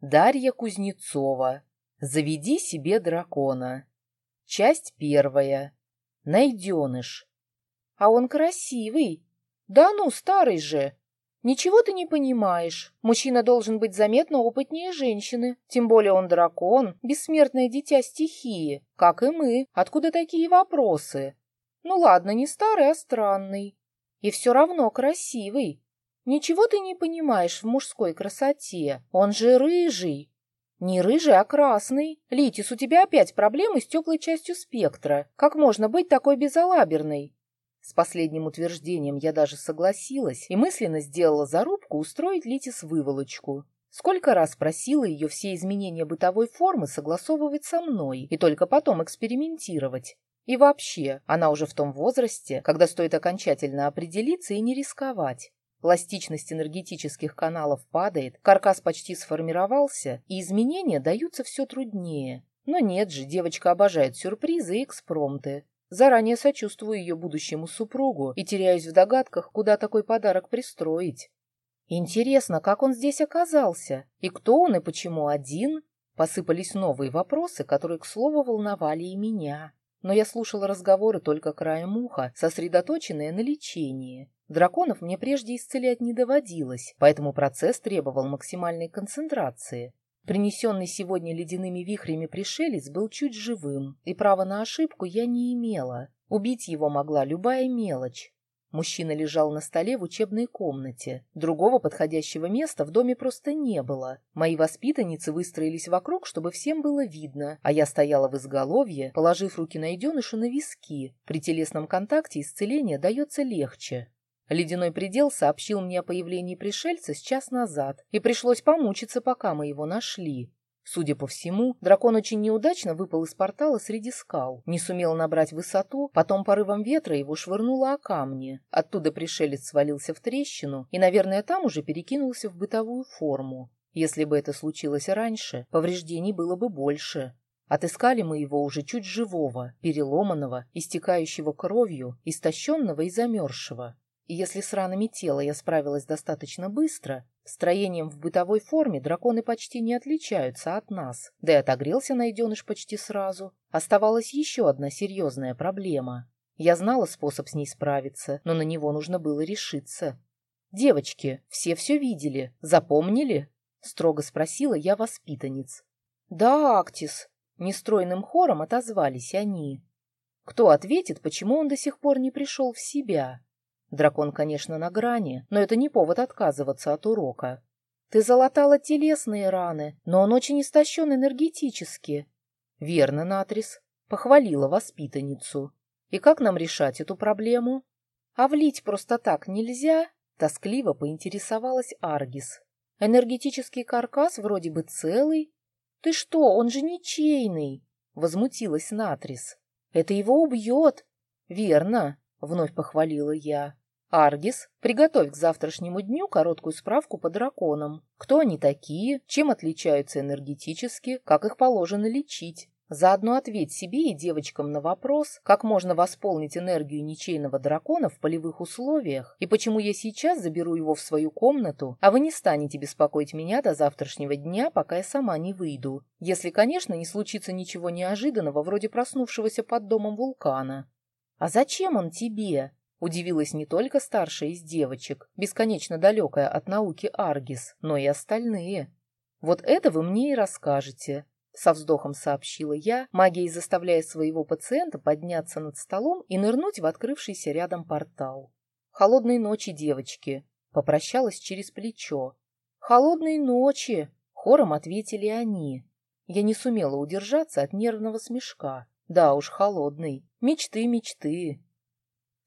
Дарья Кузнецова. Заведи себе дракона. Часть первая. Найденыш. А он красивый. Да ну, старый же. Ничего ты не понимаешь. Мужчина должен быть заметно опытнее женщины. Тем более он дракон, бессмертное дитя стихии, как и мы. Откуда такие вопросы? Ну ладно, не старый, а странный. И все равно красивый. Ничего ты не понимаешь в мужской красоте. Он же рыжий. Не рыжий, а красный. Литис, у тебя опять проблемы с теплой частью спектра. Как можно быть такой безалаберной? С последним утверждением я даже согласилась и мысленно сделала зарубку устроить Литис выволочку. Сколько раз просила ее все изменения бытовой формы согласовывать со мной и только потом экспериментировать. И вообще, она уже в том возрасте, когда стоит окончательно определиться и не рисковать. Пластичность энергетических каналов падает, каркас почти сформировался, и изменения даются все труднее. Но нет же, девочка обожает сюрпризы и экспромты. Заранее сочувствую ее будущему супругу и теряюсь в догадках, куда такой подарок пристроить. Интересно, как он здесь оказался? И кто он, и почему один? Посыпались новые вопросы, которые, к слову, волновали и меня. Но я слушала разговоры только краем уха, сосредоточенные на лечении. Драконов мне прежде исцелять не доводилось, поэтому процесс требовал максимальной концентрации. Принесенный сегодня ледяными вихрями пришелец был чуть живым, и права на ошибку я не имела. Убить его могла любая мелочь. Мужчина лежал на столе в учебной комнате. Другого подходящего места в доме просто не было. Мои воспитанницы выстроились вокруг, чтобы всем было видно, а я стояла в изголовье, положив руки найденышу на виски. При телесном контакте исцеление дается легче. Ледяной предел сообщил мне о появлении пришельца с час назад, и пришлось помучиться, пока мы его нашли. Судя по всему, дракон очень неудачно выпал из портала среди скал, не сумел набрать высоту, потом порывом ветра его швырнуло о камни. Оттуда пришелец свалился в трещину и, наверное, там уже перекинулся в бытовую форму. Если бы это случилось раньше, повреждений было бы больше. Отыскали мы его уже чуть живого, переломанного, истекающего кровью, истощенного и замерзшего. И если с ранами тела я справилась достаточно быстро, строением в бытовой форме драконы почти не отличаются от нас, да и отогрелся найденыш почти сразу. Оставалась еще одна серьезная проблема. Я знала способ с ней справиться, но на него нужно было решиться. «Девочки, все все видели, запомнили?» — строго спросила я воспитанниц. «Да, Актис», — нестройным хором отозвались они. Кто ответит, почему он до сих пор не пришел в себя? Дракон, конечно, на грани, но это не повод отказываться от урока. Ты залатала телесные раны, но он очень истощен энергетически. Верно, Натрис. Похвалила воспитанницу. И как нам решать эту проблему? А влить просто так нельзя? Тоскливо поинтересовалась Аргис. Энергетический каркас вроде бы целый. Ты что, он же ничейный? Возмутилась Натрис. Это его убьет. Верно, вновь похвалила я. Аргис, приготовь к завтрашнему дню короткую справку по драконам. Кто они такие, чем отличаются энергетически, как их положено лечить. Заодно ответь себе и девочкам на вопрос, как можно восполнить энергию ничейного дракона в полевых условиях, и почему я сейчас заберу его в свою комнату, а вы не станете беспокоить меня до завтрашнего дня, пока я сама не выйду. Если, конечно, не случится ничего неожиданного, вроде проснувшегося под домом вулкана. «А зачем он тебе?» Удивилась не только старшая из девочек, бесконечно далекая от науки Аргис, но и остальные. «Вот это вы мне и расскажете», — со вздохом сообщила я, магией заставляя своего пациента подняться над столом и нырнуть в открывшийся рядом портал. «Холодной ночи, девочки», — попрощалась через плечо. «Холодной ночи», — хором ответили они. Я не сумела удержаться от нервного смешка. Да уж, холодный. Мечты, мечты.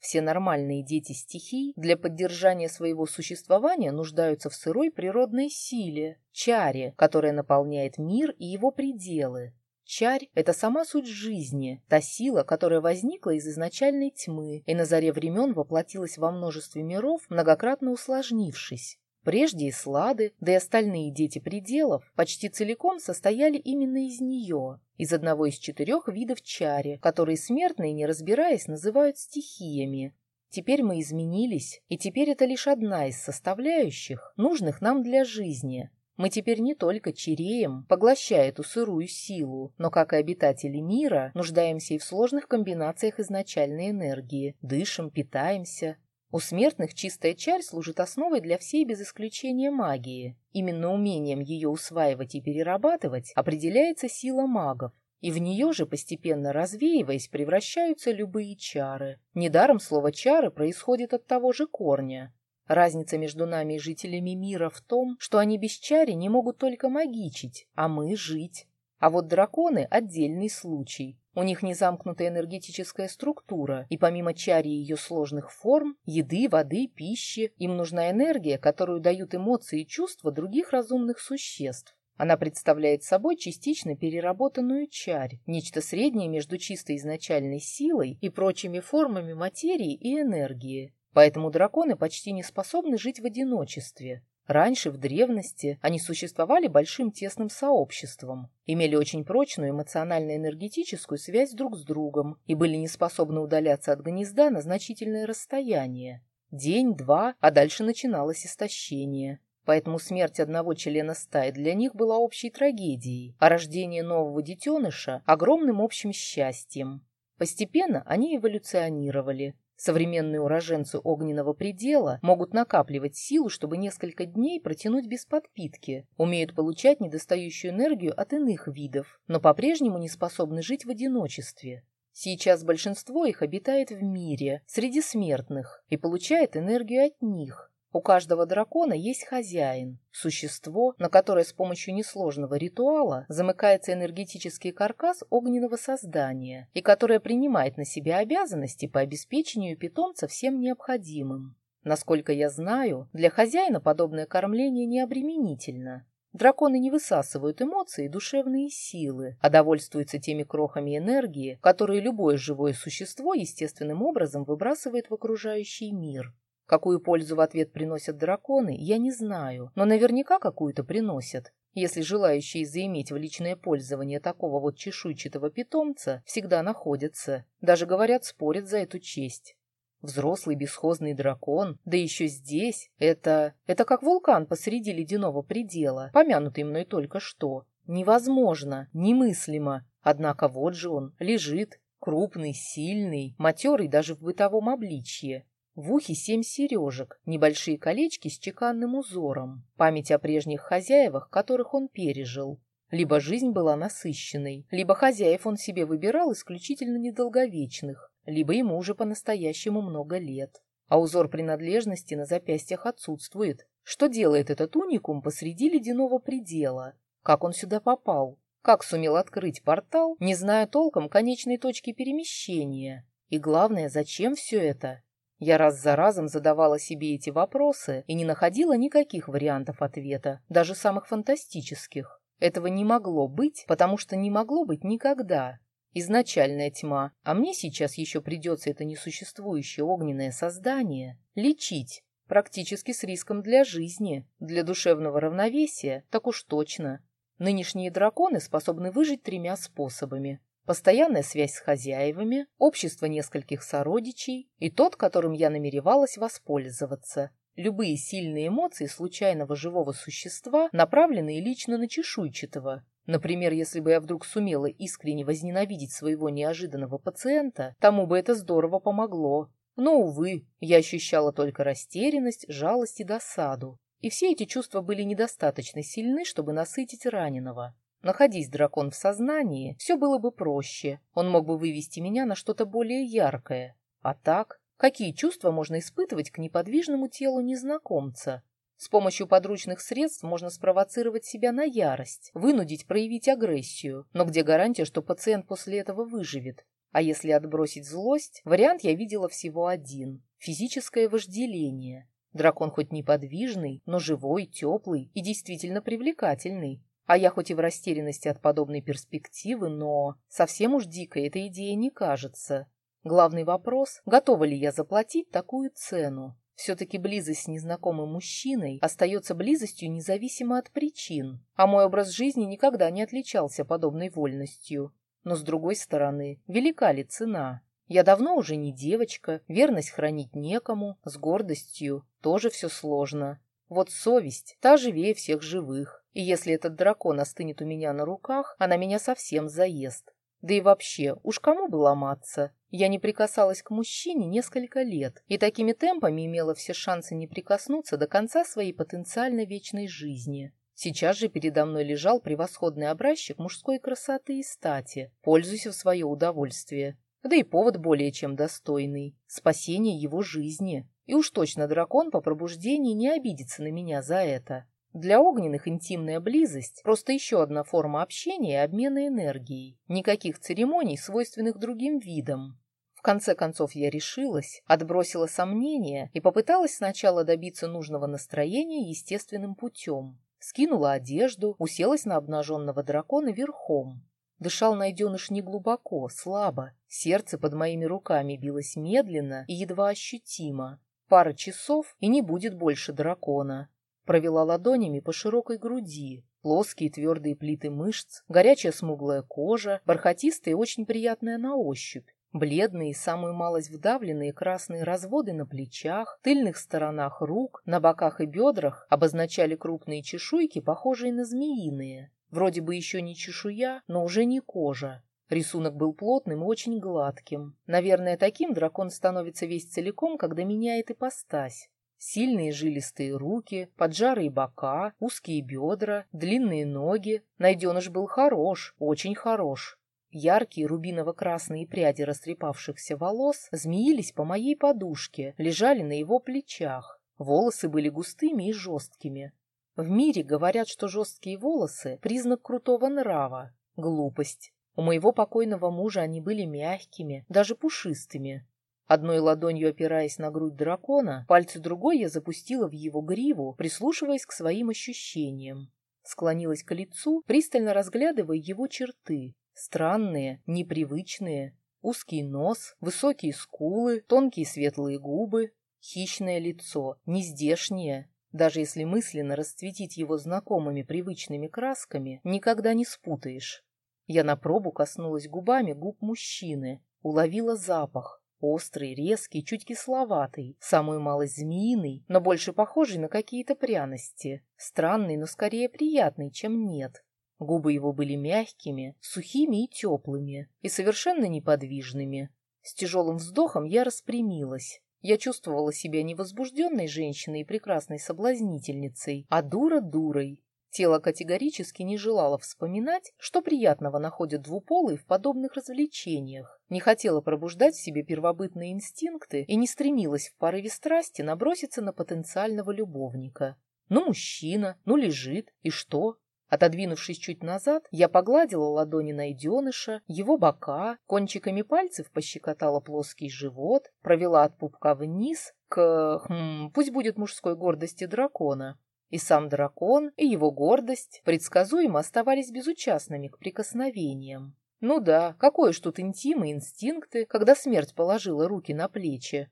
Все нормальные дети стихий для поддержания своего существования нуждаются в сырой природной силе, чаре, которая наполняет мир и его пределы. Чарь — это сама суть жизни, та сила, которая возникла из изначальной тьмы и на заре времен воплотилась во множестве миров, многократно усложнившись. Прежде и Слады, да и остальные дети пределов почти целиком состояли именно из нее, из одного из четырех видов чари, которые смертные, не разбираясь, называют стихиями. Теперь мы изменились, и теперь это лишь одна из составляющих, нужных нам для жизни. Мы теперь не только чиреем, поглощая эту сырую силу, но, как и обитатели мира, нуждаемся и в сложных комбинациях изначальной энергии, дышим, питаемся. У смертных чистая чарь служит основой для всей без исключения магии. Именно умением ее усваивать и перерабатывать определяется сила магов. И в нее же, постепенно развеиваясь, превращаются любые чары. Недаром слово «чары» происходит от того же корня. Разница между нами и жителями мира в том, что они без чари не могут только магичить, а мы жить. А вот драконы — отдельный случай. У них незамкнутая энергетическая структура, и помимо чари ее сложных форм, еды, воды, пищи, им нужна энергия, которую дают эмоции и чувства других разумных существ. Она представляет собой частично переработанную чарь, нечто среднее между чистой изначальной силой и прочими формами материи и энергии. Поэтому драконы почти не способны жить в одиночестве. Раньше, в древности, они существовали большим тесным сообществом, имели очень прочную эмоционально-энергетическую связь друг с другом и были не способны удаляться от гнезда на значительное расстояние. День, два, а дальше начиналось истощение. Поэтому смерть одного члена стаи для них была общей трагедией, а рождение нового детеныша – огромным общим счастьем. Постепенно они эволюционировали, Современные уроженцы огненного предела могут накапливать силу, чтобы несколько дней протянуть без подпитки, умеют получать недостающую энергию от иных видов, но по-прежнему не способны жить в одиночестве. Сейчас большинство их обитает в мире, среди смертных, и получает энергию от них, у каждого дракона есть хозяин, существо, на которое с помощью несложного ритуала замыкается энергетический каркас огненного создания и которое принимает на себя обязанности по обеспечению питомца всем необходимым. Насколько я знаю, для хозяина подобное кормление не обременительно. Драконы не высасывают эмоции и душевные силы, а довольствуются теми крохами энергии, которые любое живое существо естественным образом выбрасывает в окружающий мир. Какую пользу в ответ приносят драконы, я не знаю, но наверняка какую-то приносят. Если желающие заиметь в личное пользование такого вот чешуйчатого питомца всегда находятся, даже, говорят, спорят за эту честь. Взрослый бесхозный дракон, да еще здесь, это... это как вулкан посреди ледяного предела, помянутый мной только что. Невозможно, немыслимо. Однако вот же он, лежит, крупный, сильный, матерый даже в бытовом обличье. В ухе семь сережек, небольшие колечки с чеканным узором, память о прежних хозяевах, которых он пережил. Либо жизнь была насыщенной, либо хозяев он себе выбирал исключительно недолговечных, либо ему уже по-настоящему много лет. А узор принадлежности на запястьях отсутствует. Что делает этот уникум посреди ледяного предела? Как он сюда попал? Как сумел открыть портал, не зная толком конечной точки перемещения? И главное, зачем все это? Я раз за разом задавала себе эти вопросы и не находила никаких вариантов ответа, даже самых фантастических. Этого не могло быть, потому что не могло быть никогда. Изначальная тьма, а мне сейчас еще придется это несуществующее огненное создание лечить, практически с риском для жизни, для душевного равновесия, так уж точно. Нынешние драконы способны выжить тремя способами. Постоянная связь с хозяевами, общество нескольких сородичей и тот, которым я намеревалась воспользоваться. Любые сильные эмоции случайного живого существа, направленные лично на чешуйчатого. Например, если бы я вдруг сумела искренне возненавидеть своего неожиданного пациента, тому бы это здорово помогло. Но, увы, я ощущала только растерянность, жалость и досаду. И все эти чувства были недостаточно сильны, чтобы насытить раненого. Находись дракон в сознании, все было бы проще. Он мог бы вывести меня на что-то более яркое. А так, какие чувства можно испытывать к неподвижному телу незнакомца? С помощью подручных средств можно спровоцировать себя на ярость, вынудить проявить агрессию. Но где гарантия, что пациент после этого выживет? А если отбросить злость, вариант я видела всего один – физическое вожделение. Дракон хоть неподвижный, но живой, теплый и действительно привлекательный. А я хоть и в растерянности от подобной перспективы, но совсем уж дикой эта идея не кажется. Главный вопрос – готова ли я заплатить такую цену? Все-таки близость с незнакомым мужчиной остается близостью независимо от причин, а мой образ жизни никогда не отличался подобной вольностью. Но, с другой стороны, велика ли цена? Я давно уже не девочка, верность хранить некому, с гордостью тоже все сложно. Вот совесть, та живее всех живых. И если этот дракон остынет у меня на руках, она меня совсем заест. Да и вообще, уж кому бы ломаться? Я не прикасалась к мужчине несколько лет, и такими темпами имела все шансы не прикоснуться до конца своей потенциально вечной жизни. Сейчас же передо мной лежал превосходный образчик мужской красоты и стати. Пользуйся в свое удовольствие. Да и повод более чем достойный. Спасение его жизни. И уж точно дракон по пробуждении не обидится на меня за это. Для огненных интимная близость – просто еще одна форма общения и обмена энергией. Никаких церемоний, свойственных другим видам. В конце концов я решилась, отбросила сомнения и попыталась сначала добиться нужного настроения естественным путем. Скинула одежду, уселась на обнаженного дракона верхом. Дышал найденыш неглубоко, слабо. Сердце под моими руками билось медленно и едва ощутимо. Пара часов, и не будет больше дракона. Провела ладонями по широкой груди, плоские твердые плиты мышц, горячая смуглая кожа, бархатистая и очень приятная на ощупь. Бледные и самую малость вдавленные красные разводы на плечах, тыльных сторонах рук, на боках и бедрах обозначали крупные чешуйки, похожие на змеиные. Вроде бы еще не чешуя, но уже не кожа. Рисунок был плотным и очень гладким. Наверное, таким дракон становится весь целиком, когда меняет ипостась. Сильные жилистые руки, поджарые бока, узкие бедра, длинные ноги. Найденыш был хорош, очень хорош. Яркие рубиново-красные пряди растрепавшихся волос змеились по моей подушке, лежали на его плечах. Волосы были густыми и жесткими. В мире говорят, что жесткие волосы – признак крутого нрава. Глупость. У моего покойного мужа они были мягкими, даже пушистыми. Одной ладонью опираясь на грудь дракона, пальцы другой я запустила в его гриву, прислушиваясь к своим ощущениям. Склонилась к лицу, пристально разглядывая его черты. Странные, непривычные. Узкий нос, высокие скулы, тонкие светлые губы, хищное лицо, нездешнее. Даже если мысленно расцветить его знакомыми привычными красками, никогда не спутаешь. Я на пробу коснулась губами губ мужчины, уловила запах, Острый, резкий, чуть кисловатый, самую малость змеиный, но больше похожий на какие-то пряности. Странный, но скорее приятный, чем нет. Губы его были мягкими, сухими и теплыми, и совершенно неподвижными. С тяжелым вздохом я распрямилась. Я чувствовала себя не возбужденной женщиной и прекрасной соблазнительницей, а дура-дурой, Тело категорически не желало вспоминать, что приятного находят двуполые в подобных развлечениях, не хотела пробуждать в себе первобытные инстинкты и не стремилась в порыве страсти наброситься на потенциального любовника. Ну, мужчина, ну, лежит, и что? Отодвинувшись чуть назад, я погладила ладони найденыша, его бока, кончиками пальцев пощекотала плоский живот, провела от пупка вниз к, хм, пусть будет мужской гордости дракона, и сам дракон, и его гордость предсказуемо оставались безучастными к прикосновениям. Ну да, какое ж тут интим и инстинкты, когда смерть положила руки на плечи.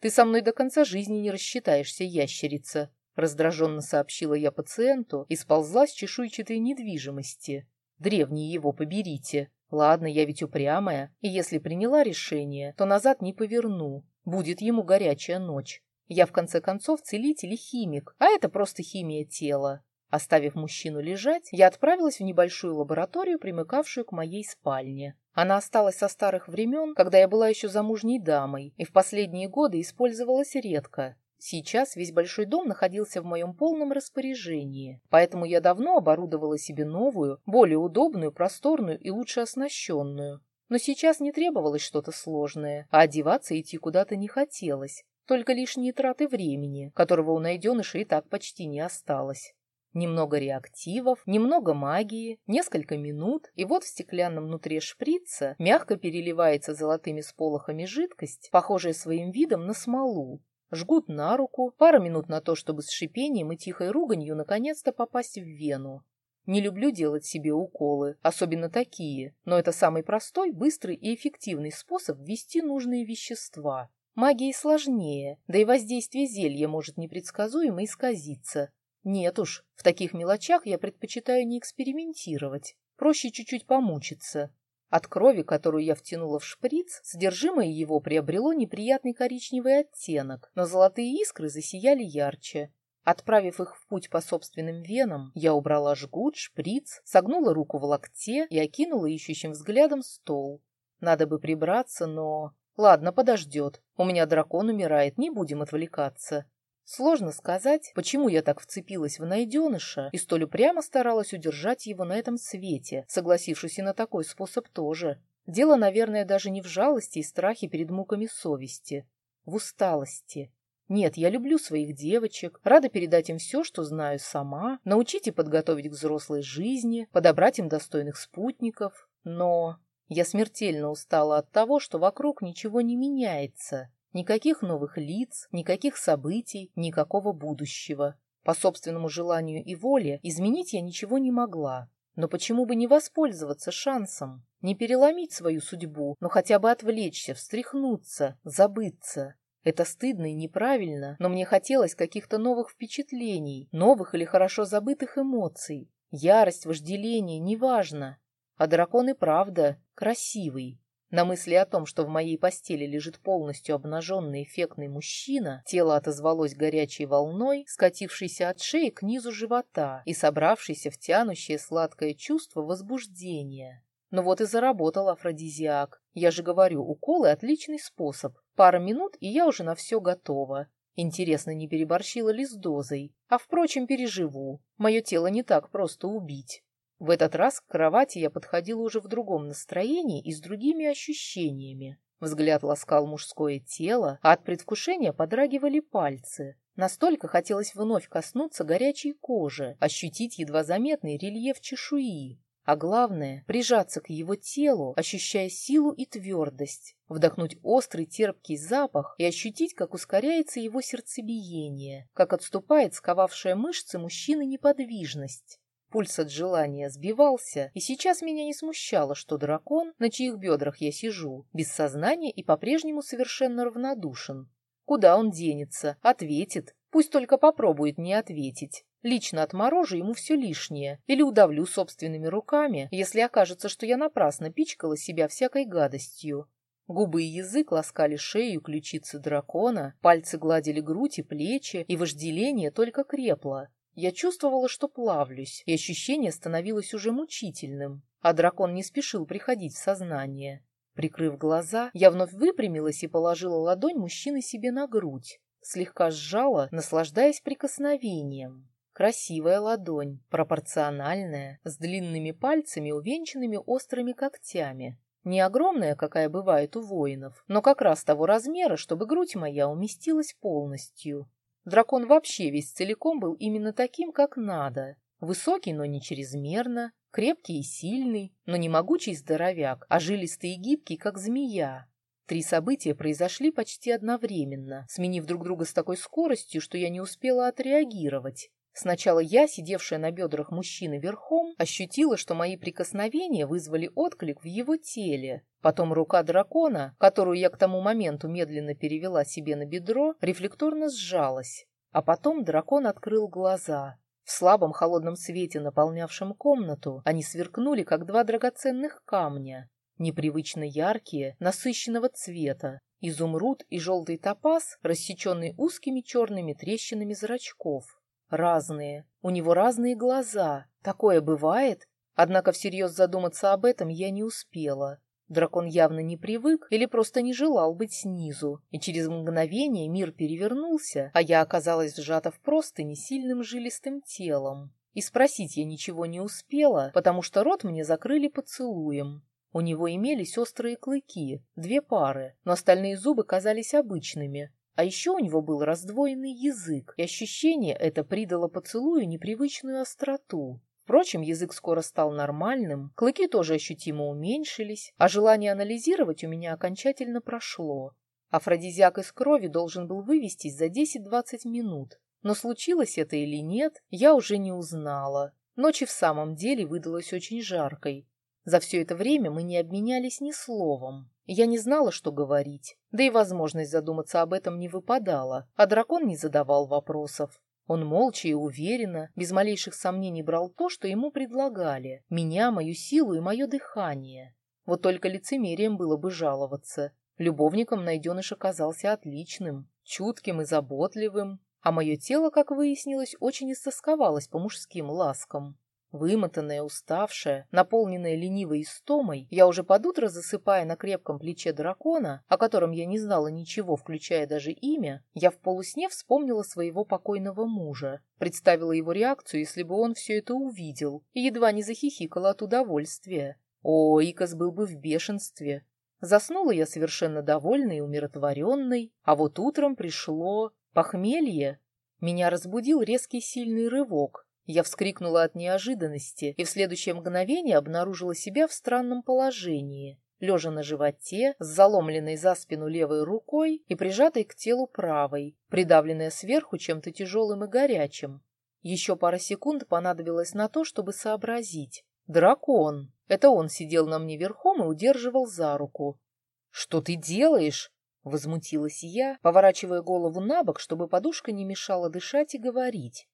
«Ты со мной до конца жизни не рассчитаешься, ящерица», раздраженно сообщила я пациенту и сползла с чешуйчатой недвижимости. «Древний его поберите. Ладно, я ведь упрямая, и если приняла решение, то назад не поверну. Будет ему горячая ночь. Я, в конце концов, целитель и химик, а это просто химия тела. Оставив мужчину лежать, я отправилась в небольшую лабораторию, примыкавшую к моей спальне. Она осталась со старых времен, когда я была еще замужней дамой, и в последние годы использовалась редко. Сейчас весь большой дом находился в моем полном распоряжении, поэтому я давно оборудовала себе новую, более удобную, просторную и лучше оснащенную. Но сейчас не требовалось что-то сложное, а одеваться идти куда-то не хотелось, только лишние траты времени, которого у найденыша и так почти не осталось. Немного реактивов, немного магии, несколько минут, и вот в стеклянном внутри шприца мягко переливается золотыми сполохами жидкость, похожая своим видом на смолу. Жгут на руку, пара минут на то, чтобы с шипением и тихой руганью наконец-то попасть в вену. Не люблю делать себе уколы, особенно такие, но это самый простой, быстрый и эффективный способ ввести нужные вещества. Магии сложнее, да и воздействие зелья может непредсказуемо исказиться. Нет уж, в таких мелочах я предпочитаю не экспериментировать. Проще чуть-чуть помучиться. От крови, которую я втянула в шприц, содержимое его приобрело неприятный коричневый оттенок, но золотые искры засияли ярче. Отправив их в путь по собственным венам, я убрала жгут, шприц, согнула руку в локте и окинула ищущим взглядом стол. Надо бы прибраться, но... Ладно, подождет. У меня дракон умирает, не будем отвлекаться. Сложно сказать, почему я так вцепилась в найденыша и столь упрямо старалась удержать его на этом свете, согласившись и на такой способ тоже. Дело, наверное, даже не в жалости и страхе перед муками совести, в усталости. Нет, я люблю своих девочек, рада передать им все, что знаю сама, научить и подготовить к взрослой жизни, подобрать им достойных спутников, но я смертельно устала от того, что вокруг ничего не меняется. Никаких новых лиц, никаких событий, никакого будущего. По собственному желанию и воле изменить я ничего не могла. Но почему бы не воспользоваться шансом? Не переломить свою судьбу, но хотя бы отвлечься, встряхнуться, забыться. Это стыдно и неправильно, но мне хотелось каких-то новых впечатлений, новых или хорошо забытых эмоций. Ярость, вожделение, неважно. А дракон и правда красивый. На мысли о том, что в моей постели лежит полностью обнаженный эффектный мужчина, тело отозвалось горячей волной, скатившейся от шеи к низу живота и собравшейся в тянущее сладкое чувство возбуждения. Ну вот и заработал афродизиак. Я же говорю, уколы – отличный способ. Пара минут, и я уже на все готова. Интересно, не переборщила ли с дозой? А, впрочем, переживу. Мое тело не так просто убить. В этот раз к кровати я подходила уже в другом настроении и с другими ощущениями. Взгляд ласкал мужское тело, а от предвкушения подрагивали пальцы. Настолько хотелось вновь коснуться горячей кожи, ощутить едва заметный рельеф чешуи а главное — прижаться к его телу, ощущая силу и твердость, вдохнуть острый терпкий запах и ощутить, как ускоряется его сердцебиение, как отступает сковавшая мышцы мужчины неподвижность. Пульс от желания сбивался, и сейчас меня не смущало, что дракон, на чьих бедрах я сижу, без сознания и по-прежнему совершенно равнодушен. Куда он денется? Ответит. Пусть только попробует не ответить. Лично отморожу ему все лишнее или удавлю собственными руками, если окажется, что я напрасно пичкала себя всякой гадостью. Губы и язык ласкали шею ключицы дракона, пальцы гладили грудь и плечи, и вожделение только крепло. Я чувствовала, что плавлюсь, и ощущение становилось уже мучительным, а дракон не спешил приходить в сознание. Прикрыв глаза, я вновь выпрямилась и положила ладонь мужчины себе на грудь, слегка сжала, наслаждаясь прикосновением. Красивая ладонь, пропорциональная, с длинными пальцами, увенчанными острыми когтями. Не огромная, какая бывает у воинов, но как раз того размера, чтобы грудь моя уместилась полностью. Дракон вообще весь целиком был именно таким, как надо. Высокий, но не чрезмерно, крепкий и сильный, но не могучий здоровяк, а жилистый и гибкий, как змея. Три события произошли почти одновременно, сменив друг друга с такой скоростью, что я не успела отреагировать. Сначала я, сидевшая на бедрах мужчины верхом, ощутила, что мои прикосновения вызвали отклик в его теле. Потом рука дракона, которую я к тому моменту медленно перевела себе на бедро, рефлекторно сжалась. А потом дракон открыл глаза. В слабом холодном свете, наполнявшем комнату, они сверкнули, как два драгоценных камня. Непривычно яркие, насыщенного цвета. Изумруд и желтый топаз, рассеченный узкими черными трещинами зрачков. Разные. У него разные глаза. Такое бывает. Однако всерьез задуматься об этом я не успела. Дракон явно не привык или просто не желал быть снизу, и через мгновение мир перевернулся, а я оказалась сжата в простыни сильным жилистым телом. И спросить я ничего не успела, потому что рот мне закрыли поцелуем. У него имелись острые клыки, две пары, но остальные зубы казались обычными, а еще у него был раздвоенный язык, и ощущение это придало поцелую непривычную остроту. Впрочем, язык скоро стал нормальным, клыки тоже ощутимо уменьшились, а желание анализировать у меня окончательно прошло. Афродизиак из крови должен был вывестись за 10-20 минут. Но случилось это или нет, я уже не узнала. Ночь и в самом деле выдалась очень жаркой. За все это время мы не обменялись ни словом. Я не знала, что говорить, да и возможность задуматься об этом не выпадала, а дракон не задавал вопросов. Он молча и уверенно, без малейших сомнений брал то, что ему предлагали, меня, мою силу и мое дыхание. Вот только лицемерием было бы жаловаться. Любовником найденыш оказался отличным, чутким и заботливым. а мое тело, как выяснилось, очень истосковалось по мужским ласкам. Вымотанная, уставшая, наполненная ленивой истомой, я уже под утро засыпая на крепком плече дракона, о котором я не знала ничего, включая даже имя, я в полусне вспомнила своего покойного мужа, представила его реакцию, если бы он все это увидел, и едва не захихикала от удовольствия. О, Икас был бы в бешенстве. Заснула я совершенно довольной и умиротворенной, а вот утром пришло похмелье. Меня разбудил резкий сильный рывок, я вскрикнула от неожиданности и в следующее мгновение обнаружила себя в странном положении, лежа на животе, с заломленной за спину левой рукой и прижатой к телу правой, придавленная сверху чем-то тяжелым и горячим. Еще пара секунд понадобилось на то, чтобы сообразить. Дракон! Это он сидел на мне верхом и удерживал за руку. «Что ты делаешь?» — возмутилась я, поворачивая голову на бок, чтобы подушка не мешала дышать и говорить.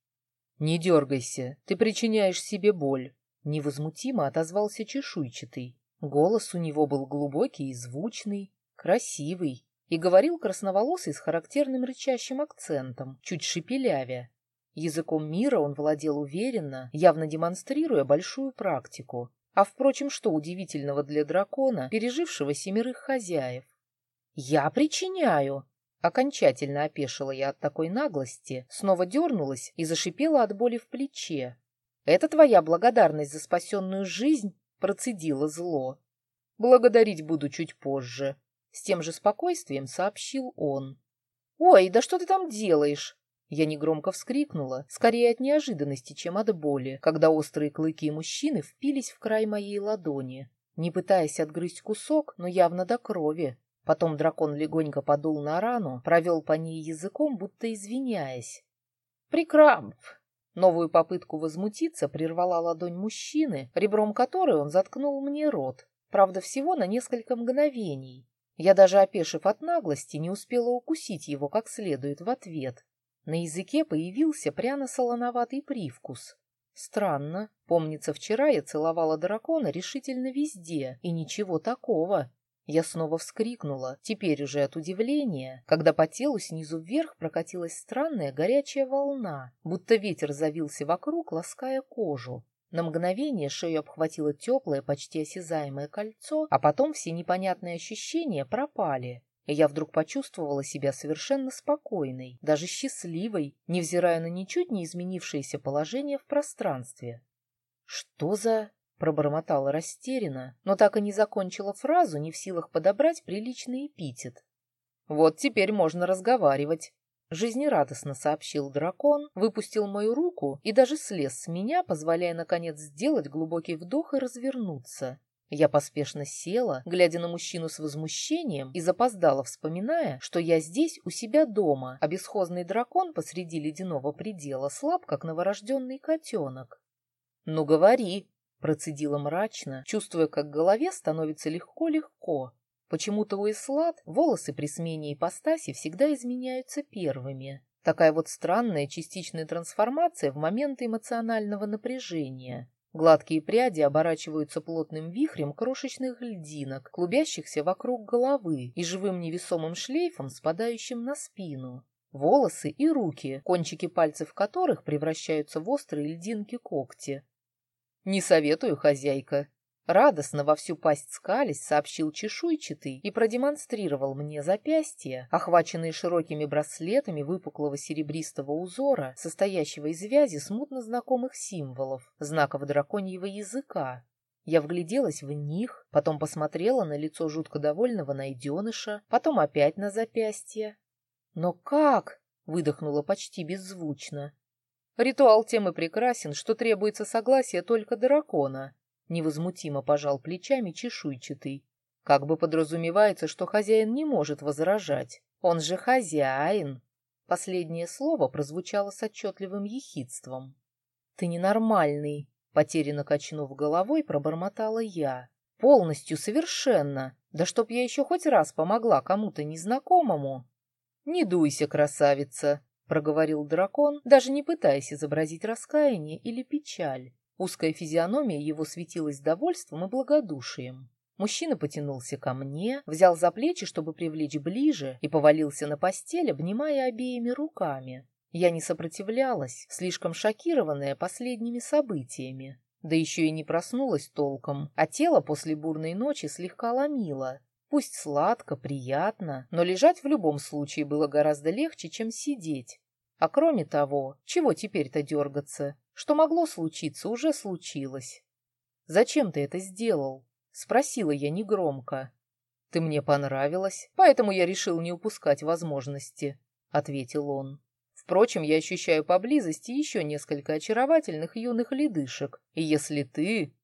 «Не дергайся, ты причиняешь себе боль», — невозмутимо отозвался чешуйчатый. Голос у него был глубокий и звучный, красивый, и говорил красноволосый с характерным рычащим акцентом, чуть шепелявя. Языком мира он владел уверенно, явно демонстрируя большую практику. А, впрочем, что удивительного для дракона, пережившего семерых хозяев? «Я причиняю!» Окончательно опешила я от такой наглости, снова дернулась и зашипела от боли в плече. «Это твоя благодарность за спасенную жизнь?» — процедила зло. «Благодарить буду чуть позже», — с тем же спокойствием сообщил он. «Ой, да что ты там делаешь?» Я негромко вскрикнула, скорее от неожиданности, чем от боли, когда острые клыки мужчины впились в край моей ладони, не пытаясь отгрызть кусок, но явно до крови. Потом дракон легонько подул на рану, провел по ней языком, будто извиняясь. «Прикрамп!» Новую попытку возмутиться прервала ладонь мужчины, ребром которой он заткнул мне рот, правда, всего на несколько мгновений. Я даже, опешив от наглости, не успела укусить его как следует в ответ. На языке появился пряно-солоноватый привкус. Странно, помнится, вчера я целовала дракона решительно везде, и ничего такого. Я снова вскрикнула, теперь уже от удивления, когда по телу снизу вверх прокатилась странная горячая волна, будто ветер завился вокруг, лаская кожу. На мгновение шею обхватило теплое, почти осязаемое кольцо, а потом все непонятные ощущения пропали. И я вдруг почувствовала себя совершенно спокойной, даже счастливой, невзирая на ничуть не изменившееся положение в пространстве. Что за... Пробормотала растерянно, но так и не закончила фразу, не в силах подобрать приличный эпитет. «Вот теперь можно разговаривать», — жизнерадостно сообщил дракон, выпустил мою руку и даже слез с меня, позволяя, наконец, сделать глубокий вдох и развернуться. Я поспешно села, глядя на мужчину с возмущением, и запоздала, вспоминая, что я здесь, у себя дома, а бесхозный дракон посреди ледяного предела слаб, как новорожденный котенок. «Ну, говори!» Процедила мрачно, чувствуя, как голове становится легко-легко. Почему-то у Ислат волосы при смене ипостаси всегда изменяются первыми. Такая вот странная частичная трансформация в момент эмоционального напряжения. Гладкие пряди оборачиваются плотным вихрем крошечных льдинок, клубящихся вокруг головы и живым невесомым шлейфом, спадающим на спину. Волосы и руки, кончики пальцев которых превращаются в острые льдинки когти, «Не советую, хозяйка». Радостно во всю пасть скались, сообщил чешуйчатый и продемонстрировал мне запястья, охваченные широкими браслетами выпуклого серебристого узора, состоящего из вязи смутно знакомых символов, знаков драконьего языка. Я вгляделась в них, потом посмотрела на лицо жутко довольного найденыша, потом опять на запястье. «Но как?» — выдохнула почти беззвучно. Ритуал тем и прекрасен, что требуется согласие только дракона. Невозмутимо пожал плечами чешуйчатый. Как бы подразумевается, что хозяин не может возражать. Он же хозяин. Последнее слово прозвучало с отчетливым ехидством. «Ты ненормальный», — потерянно качнув головой, пробормотала я. «Полностью, совершенно. Да чтоб я еще хоть раз помогла кому-то незнакомому». «Не дуйся, красавица», — проговорил дракон, даже не пытаясь изобразить раскаяние или печаль. Узкая физиономия его светилась довольством и благодушием. Мужчина потянулся ко мне, взял за плечи, чтобы привлечь ближе, и повалился на постель, обнимая обеими руками. Я не сопротивлялась, слишком шокированная последними событиями. Да еще и не проснулась толком, а тело после бурной ночи слегка ломило. Пусть сладко, приятно, но лежать в любом случае было гораздо легче, чем сидеть. А кроме того, чего теперь-то дергаться? Что могло случиться, уже случилось. «Зачем ты это сделал?» — спросила я негромко. «Ты мне понравилась, поэтому я решил не упускать возможности», — ответил он. Впрочем, я ощущаю поблизости еще несколько очаровательных юных ледышек. И если ты...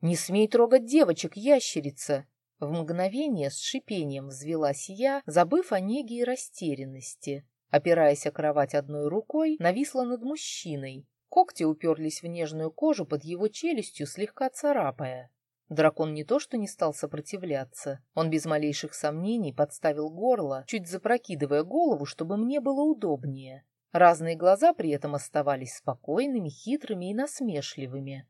Не смей трогать девочек, ящерица! В мгновение с шипением взвелась я, забыв о неге и растерянности. Опираясь о кровать одной рукой, нависла над мужчиной. Когти уперлись в нежную кожу под его челюстью, слегка царапая. Дракон не то что не стал сопротивляться, он без малейших сомнений подставил горло, чуть запрокидывая голову, чтобы мне было удобнее. Разные глаза при этом оставались спокойными, хитрыми и насмешливыми.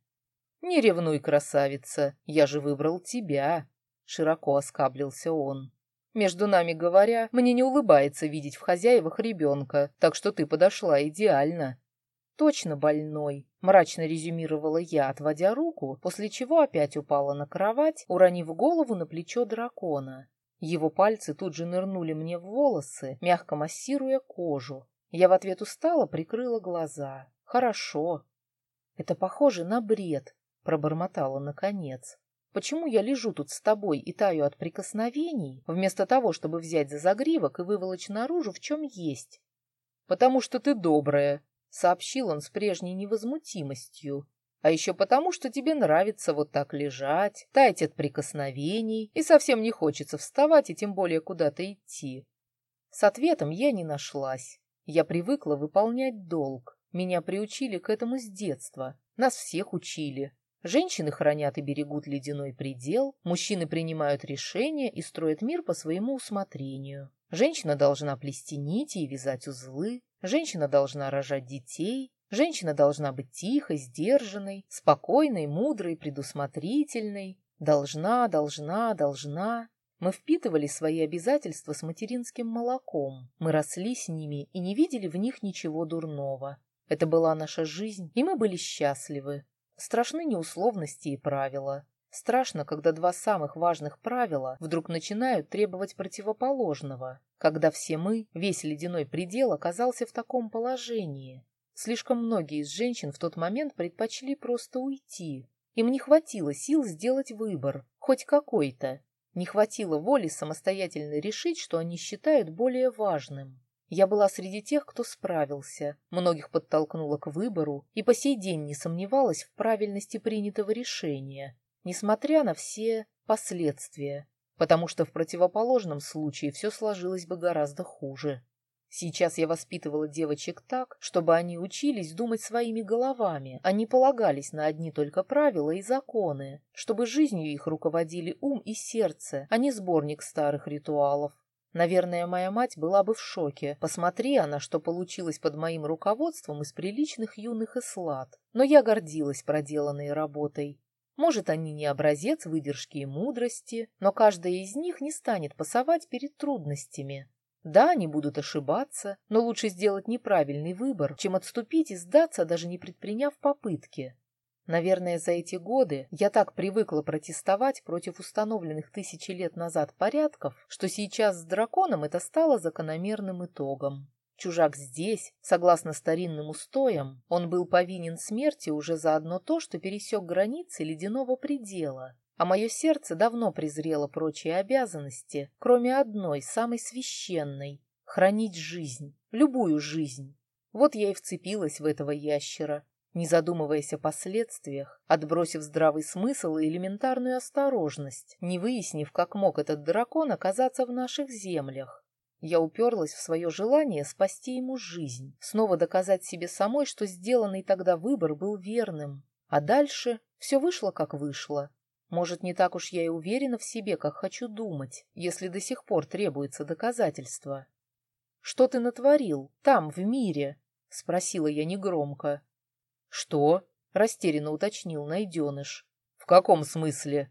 «Не ревнуй, красавица, я же выбрал тебя!» — широко оскаблился он. «Между нами говоря, мне не улыбается видеть в хозяевах ребенка, так что ты подошла идеально». «Точно больной», — мрачно резюмировала я, отводя руку, после чего опять упала на кровать, уронив голову на плечо дракона. Его пальцы тут же нырнули мне в волосы, мягко массируя кожу, я в ответ устала, прикрыла глаза. Хорошо. Это похоже на бред, пробормотала наконец. Почему я лежу тут с тобой и таю от прикосновений, вместо того, чтобы взять за загривок и выволочь наружу, в чем есть? Потому что ты добрая, сообщил он с прежней невозмутимостью. А еще потому, что тебе нравится вот так лежать, таять от прикосновений, и совсем не хочется вставать и тем более куда-то идти. С ответом я не нашлась. Я привыкла выполнять долг. Меня приучили к этому с детства. Нас всех учили. Женщины хранят и берегут ледяной предел, мужчины принимают решения и строят мир по своему усмотрению. Женщина должна плести нити и вязать узлы, женщина должна рожать детей, женщина должна быть тихой, сдержанной, спокойной, мудрой, предусмотрительной. Должна, должна, должна. Мы впитывали свои обязательства с материнским молоком. Мы росли с ними и не видели в них ничего дурного. Это была наша жизнь, и мы были счастливы. Страшны неусловности и правила. Страшно, когда два самых важных правила вдруг начинают требовать противоположного, когда все мы, весь ледяной предел, оказался в таком положении. Слишком многие из женщин в тот момент предпочли просто уйти. Им не хватило сил сделать выбор, хоть какой-то, не хватило воли самостоятельно решить, что они считают более важным. Я была среди тех, кто справился, многих подтолкнула к выбору и по сей день не сомневалась в правильности принятого решения, несмотря на все последствия, потому что в противоположном случае все сложилось бы гораздо хуже. Сейчас я воспитывала девочек так, чтобы они учились думать своими головами, а не полагались на одни только правила и законы, чтобы жизнью их руководили ум и сердце, а не сборник старых ритуалов. Наверное, моя мать была бы в шоке, посмотри она, что получилось под моим руководством из приличных юных эслад. Но я гордилась проделанной работой. Может, они не образец выдержки и мудрости, но каждая из них не станет пасовать перед трудностями. Да, они будут ошибаться, но лучше сделать неправильный выбор, чем отступить и сдаться, даже не предприняв попытки. Наверное, за эти годы я так привыкла протестовать против установленных тысячи лет назад порядков, что сейчас с драконом это стало закономерным итогом. Чужак здесь, согласно старинным устоям, он был повинен смерти уже за одно то, что пересек границы ледяного предела а мое сердце давно презрело прочие обязанности, кроме одной, самой священной — хранить жизнь, любую жизнь. Вот я и вцепилась в этого ящера, не задумываясь о последствиях, отбросив здравый смысл и элементарную осторожность, не выяснив, как мог этот дракон оказаться в наших землях. Я уперлась в свое желание спасти ему жизнь, снова доказать себе самой, что сделанный тогда выбор был верным. А дальше все вышло, как вышло. Может, не так уж я и уверена в себе, как хочу думать, если до сих пор требуется доказательство. «Что ты натворил? Там, в мире?» — спросила я негромко. «Что?» — растерянно уточнил найденыш. «В каком смысле?»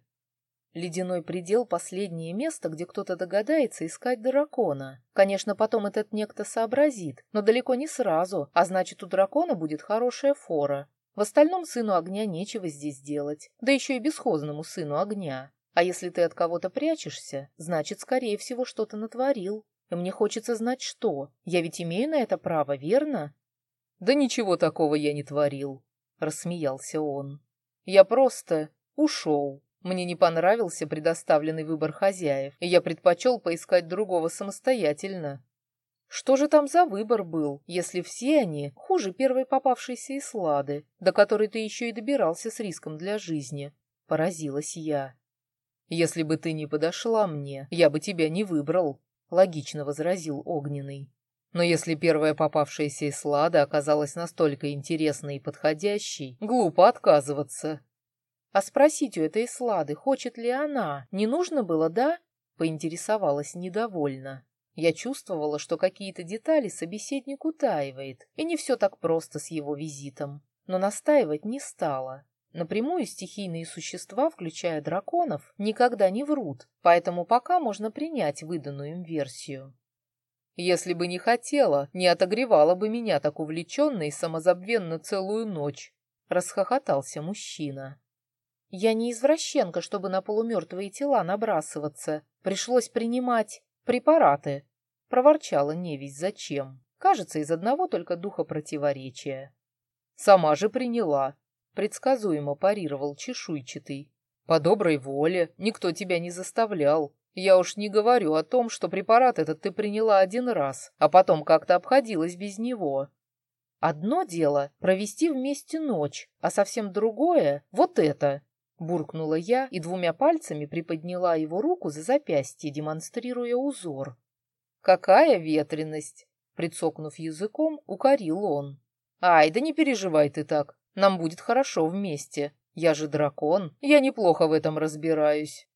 Ледяной предел — последнее место, где кто-то догадается искать дракона. Конечно, потом этот некто сообразит, но далеко не сразу, а значит, у дракона будет хорошая фора. В остальном сыну огня нечего здесь делать, да еще и бесхозному сыну огня. А если ты от кого-то прячешься, значит, скорее всего, что-то натворил. И мне хочется знать, что. Я ведь имею на это право, верно? Да ничего такого я не творил, рассмеялся он. Я просто ушел. Мне не понравился предоставленный выбор хозяев, и я предпочел поискать другого самостоятельно. Что же там за выбор был, если все они хуже первой попавшейся Ислады, до которой ты еще и добирался с риском для жизни? Поразилась я. Если бы ты не подошла мне, я бы тебя не выбрал, логично возразил Огненный. Но если первая попавшаяся Ислада оказалась настолько интересной и подходящей, глупо отказываться. А спросить у этой Слады, хочет ли она, не нужно было, да? Поинтересовалась недовольно. Я чувствовала, что какие-то детали собеседник утаивает, и не все так просто с его визитом. Но настаивать не стала. Напрямую стихийные существа, включая драконов, никогда не врут, поэтому пока можно принять выданную им версию. Если бы не хотела, не отогревала бы меня так увлеченно и самозабвенно целую ночь, расхохотался мужчина. Я не извращенка, чтобы на полумертвые тела набрасываться. Пришлось принимать препараты. Проворчала невесть зачем. Кажется, из одного только духа противоречия. Сама же приняла. Предсказуемо парировал чешуйчатый. По доброй воле, никто тебя не заставлял. Я уж не говорю о том, что препарат этот ты приняла один раз, а потом как-то обходилась без него. Одно дело — провести вместе ночь, а совсем другое — вот это. Буркнула я и двумя пальцами приподняла его руку за запястье, демонстрируя узор. «Какая ветренность!» Прицокнув языком, укорил он. «Ай, да не переживай ты так. Нам будет хорошо вместе. Я же дракон, я неплохо в этом разбираюсь».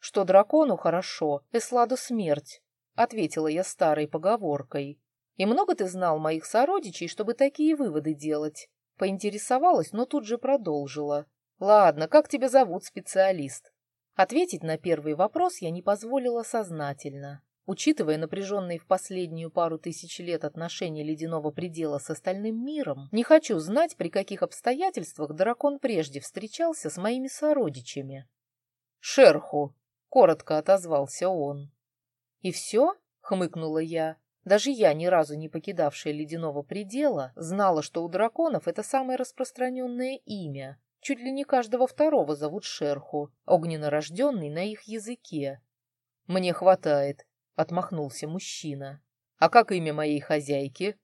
«Что дракону хорошо, Эсладу смерть», — ответила я старой поговоркой. «И много ты знал моих сородичей, чтобы такие выводы делать?» Поинтересовалась, но тут же продолжила. «Ладно, как тебя зовут, специалист?» Ответить на первый вопрос я не позволила сознательно. Учитывая напряженные в последнюю пару тысяч лет отношения ледяного предела с остальным миром, не хочу знать, при каких обстоятельствах дракон прежде встречался с моими сородичами. «Шерху!» — коротко отозвался он. «И все?» — хмыкнула я. Даже я, ни разу не покидавшая ледяного предела, знала, что у драконов это самое распространенное имя, Чуть ли не каждого второго зовут Шерху, огненно-рожденный на их языке. «Мне хватает», — отмахнулся мужчина. «А как имя моей хозяйки?»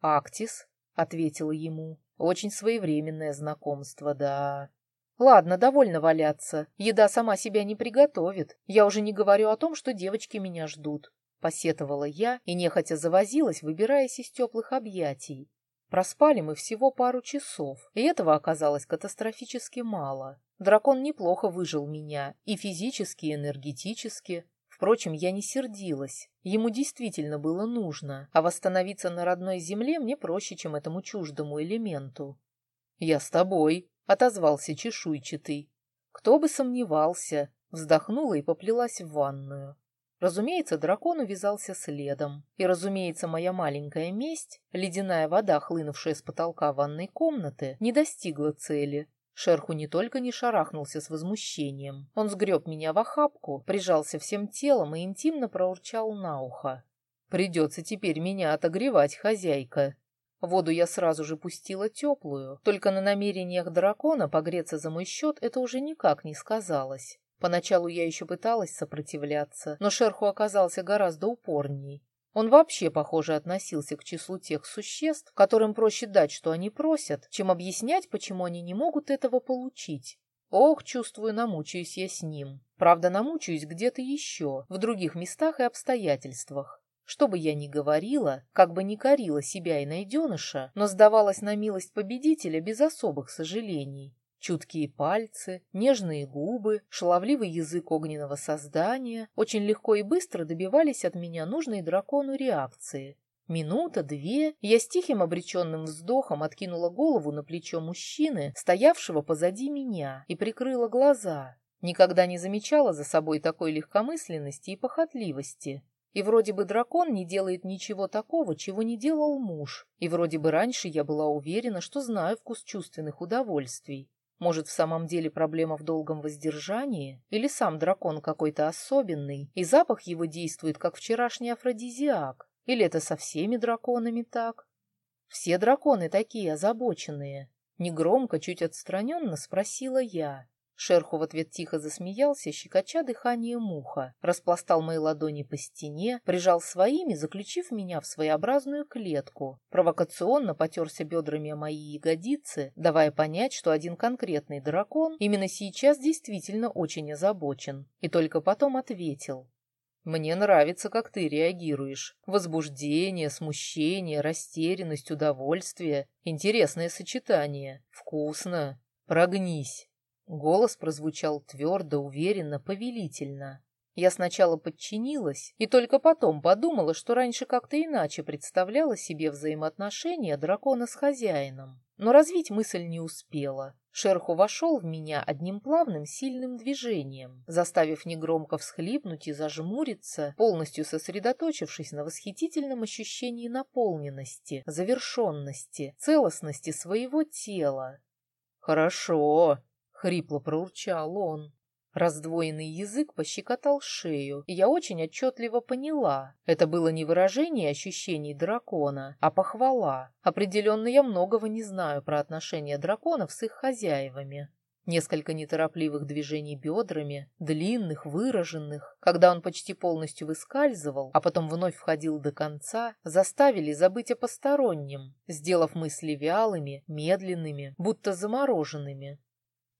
«Актис», — ответила ему. «Очень своевременное знакомство, да». «Ладно, довольно валяться. Еда сама себя не приготовит. Я уже не говорю о том, что девочки меня ждут». Посетовала я и нехотя завозилась, выбираясь из теплых объятий. Проспали мы всего пару часов, и этого оказалось катастрофически мало. Дракон неплохо выжил меня, и физически, и энергетически. Впрочем, я не сердилась. Ему действительно было нужно, а восстановиться на родной земле мне проще, чем этому чуждому элементу. «Я с тобой», — отозвался чешуйчатый. Кто бы сомневался, вздохнула и поплелась в ванную. Разумеется, дракон увязался следом. И, разумеется, моя маленькая месть, ледяная вода, хлынувшая с потолка ванной комнаты, не достигла цели. Шерху не только не шарахнулся с возмущением. Он сгреб меня в охапку, прижался всем телом и интимно проурчал на ухо. «Придется теперь меня отогревать, хозяйка». Воду я сразу же пустила теплую, только на намерениях дракона погреться за мой счет это уже никак не сказалось. Поначалу я еще пыталась сопротивляться, но шерху оказался гораздо упорней. Он вообще, похоже, относился к числу тех существ, которым проще дать, что они просят, чем объяснять, почему они не могут этого получить. Ох, чувствую, намучаюсь я с ним. Правда, намучаюсь где-то еще, в других местах и обстоятельствах. Что бы я ни говорила, как бы ни корила себя и найденыша, но сдавалась на милость победителя без особых сожалений. Чуткие пальцы, нежные губы, шаловливый язык огненного создания очень легко и быстро добивались от меня нужной дракону реакции. Минута, две, я с тихим обреченным вздохом откинула голову на плечо мужчины, стоявшего позади меня, и прикрыла глаза. Никогда не замечала за собой такой легкомысленности и похотливости. И вроде бы дракон не делает ничего такого, чего не делал муж. И вроде бы раньше я была уверена, что знаю вкус чувственных удовольствий. Может, в самом деле проблема в долгом воздержании? Или сам дракон какой-то особенный, и запах его действует, как вчерашний афродизиак? Или это со всеми драконами так? Все драконы такие озабоченные. Негромко, чуть отстраненно спросила я. Шерху в ответ тихо засмеялся, щекоча дыхание муха, распластал мои ладони по стене, прижал своими, заключив меня в своеобразную клетку, провокационно потерся бедрами о мои ягодицы, давая понять, что один конкретный дракон именно сейчас действительно очень озабочен, и только потом ответил. «Мне нравится, как ты реагируешь. Возбуждение, смущение, растерянность, удовольствие. Интересное сочетание. Вкусно. Прогнись». Голос прозвучал твердо, уверенно, повелительно. Я сначала подчинилась и только потом подумала, что раньше как-то иначе представляла себе взаимоотношения дракона с хозяином. Но развить мысль не успела. Шерху вошел в меня одним плавным сильным движением, заставив негромко всхлипнуть и зажмуриться, полностью сосредоточившись на восхитительном ощущении наполненности, завершенности, целостности своего тела. «Хорошо», — хрипло проурчал он. Раздвоенный язык пощекотал шею, и я очень отчетливо поняла. Это было не выражение ощущений дракона, а похвала. Определенно я многого не знаю про отношения драконов с их хозяевами. Несколько неторопливых движений бедрами, длинных, выраженных, когда он почти полностью выскальзывал, а потом вновь входил до конца, заставили забыть о постороннем, сделав мысли вялыми, медленными, будто замороженными.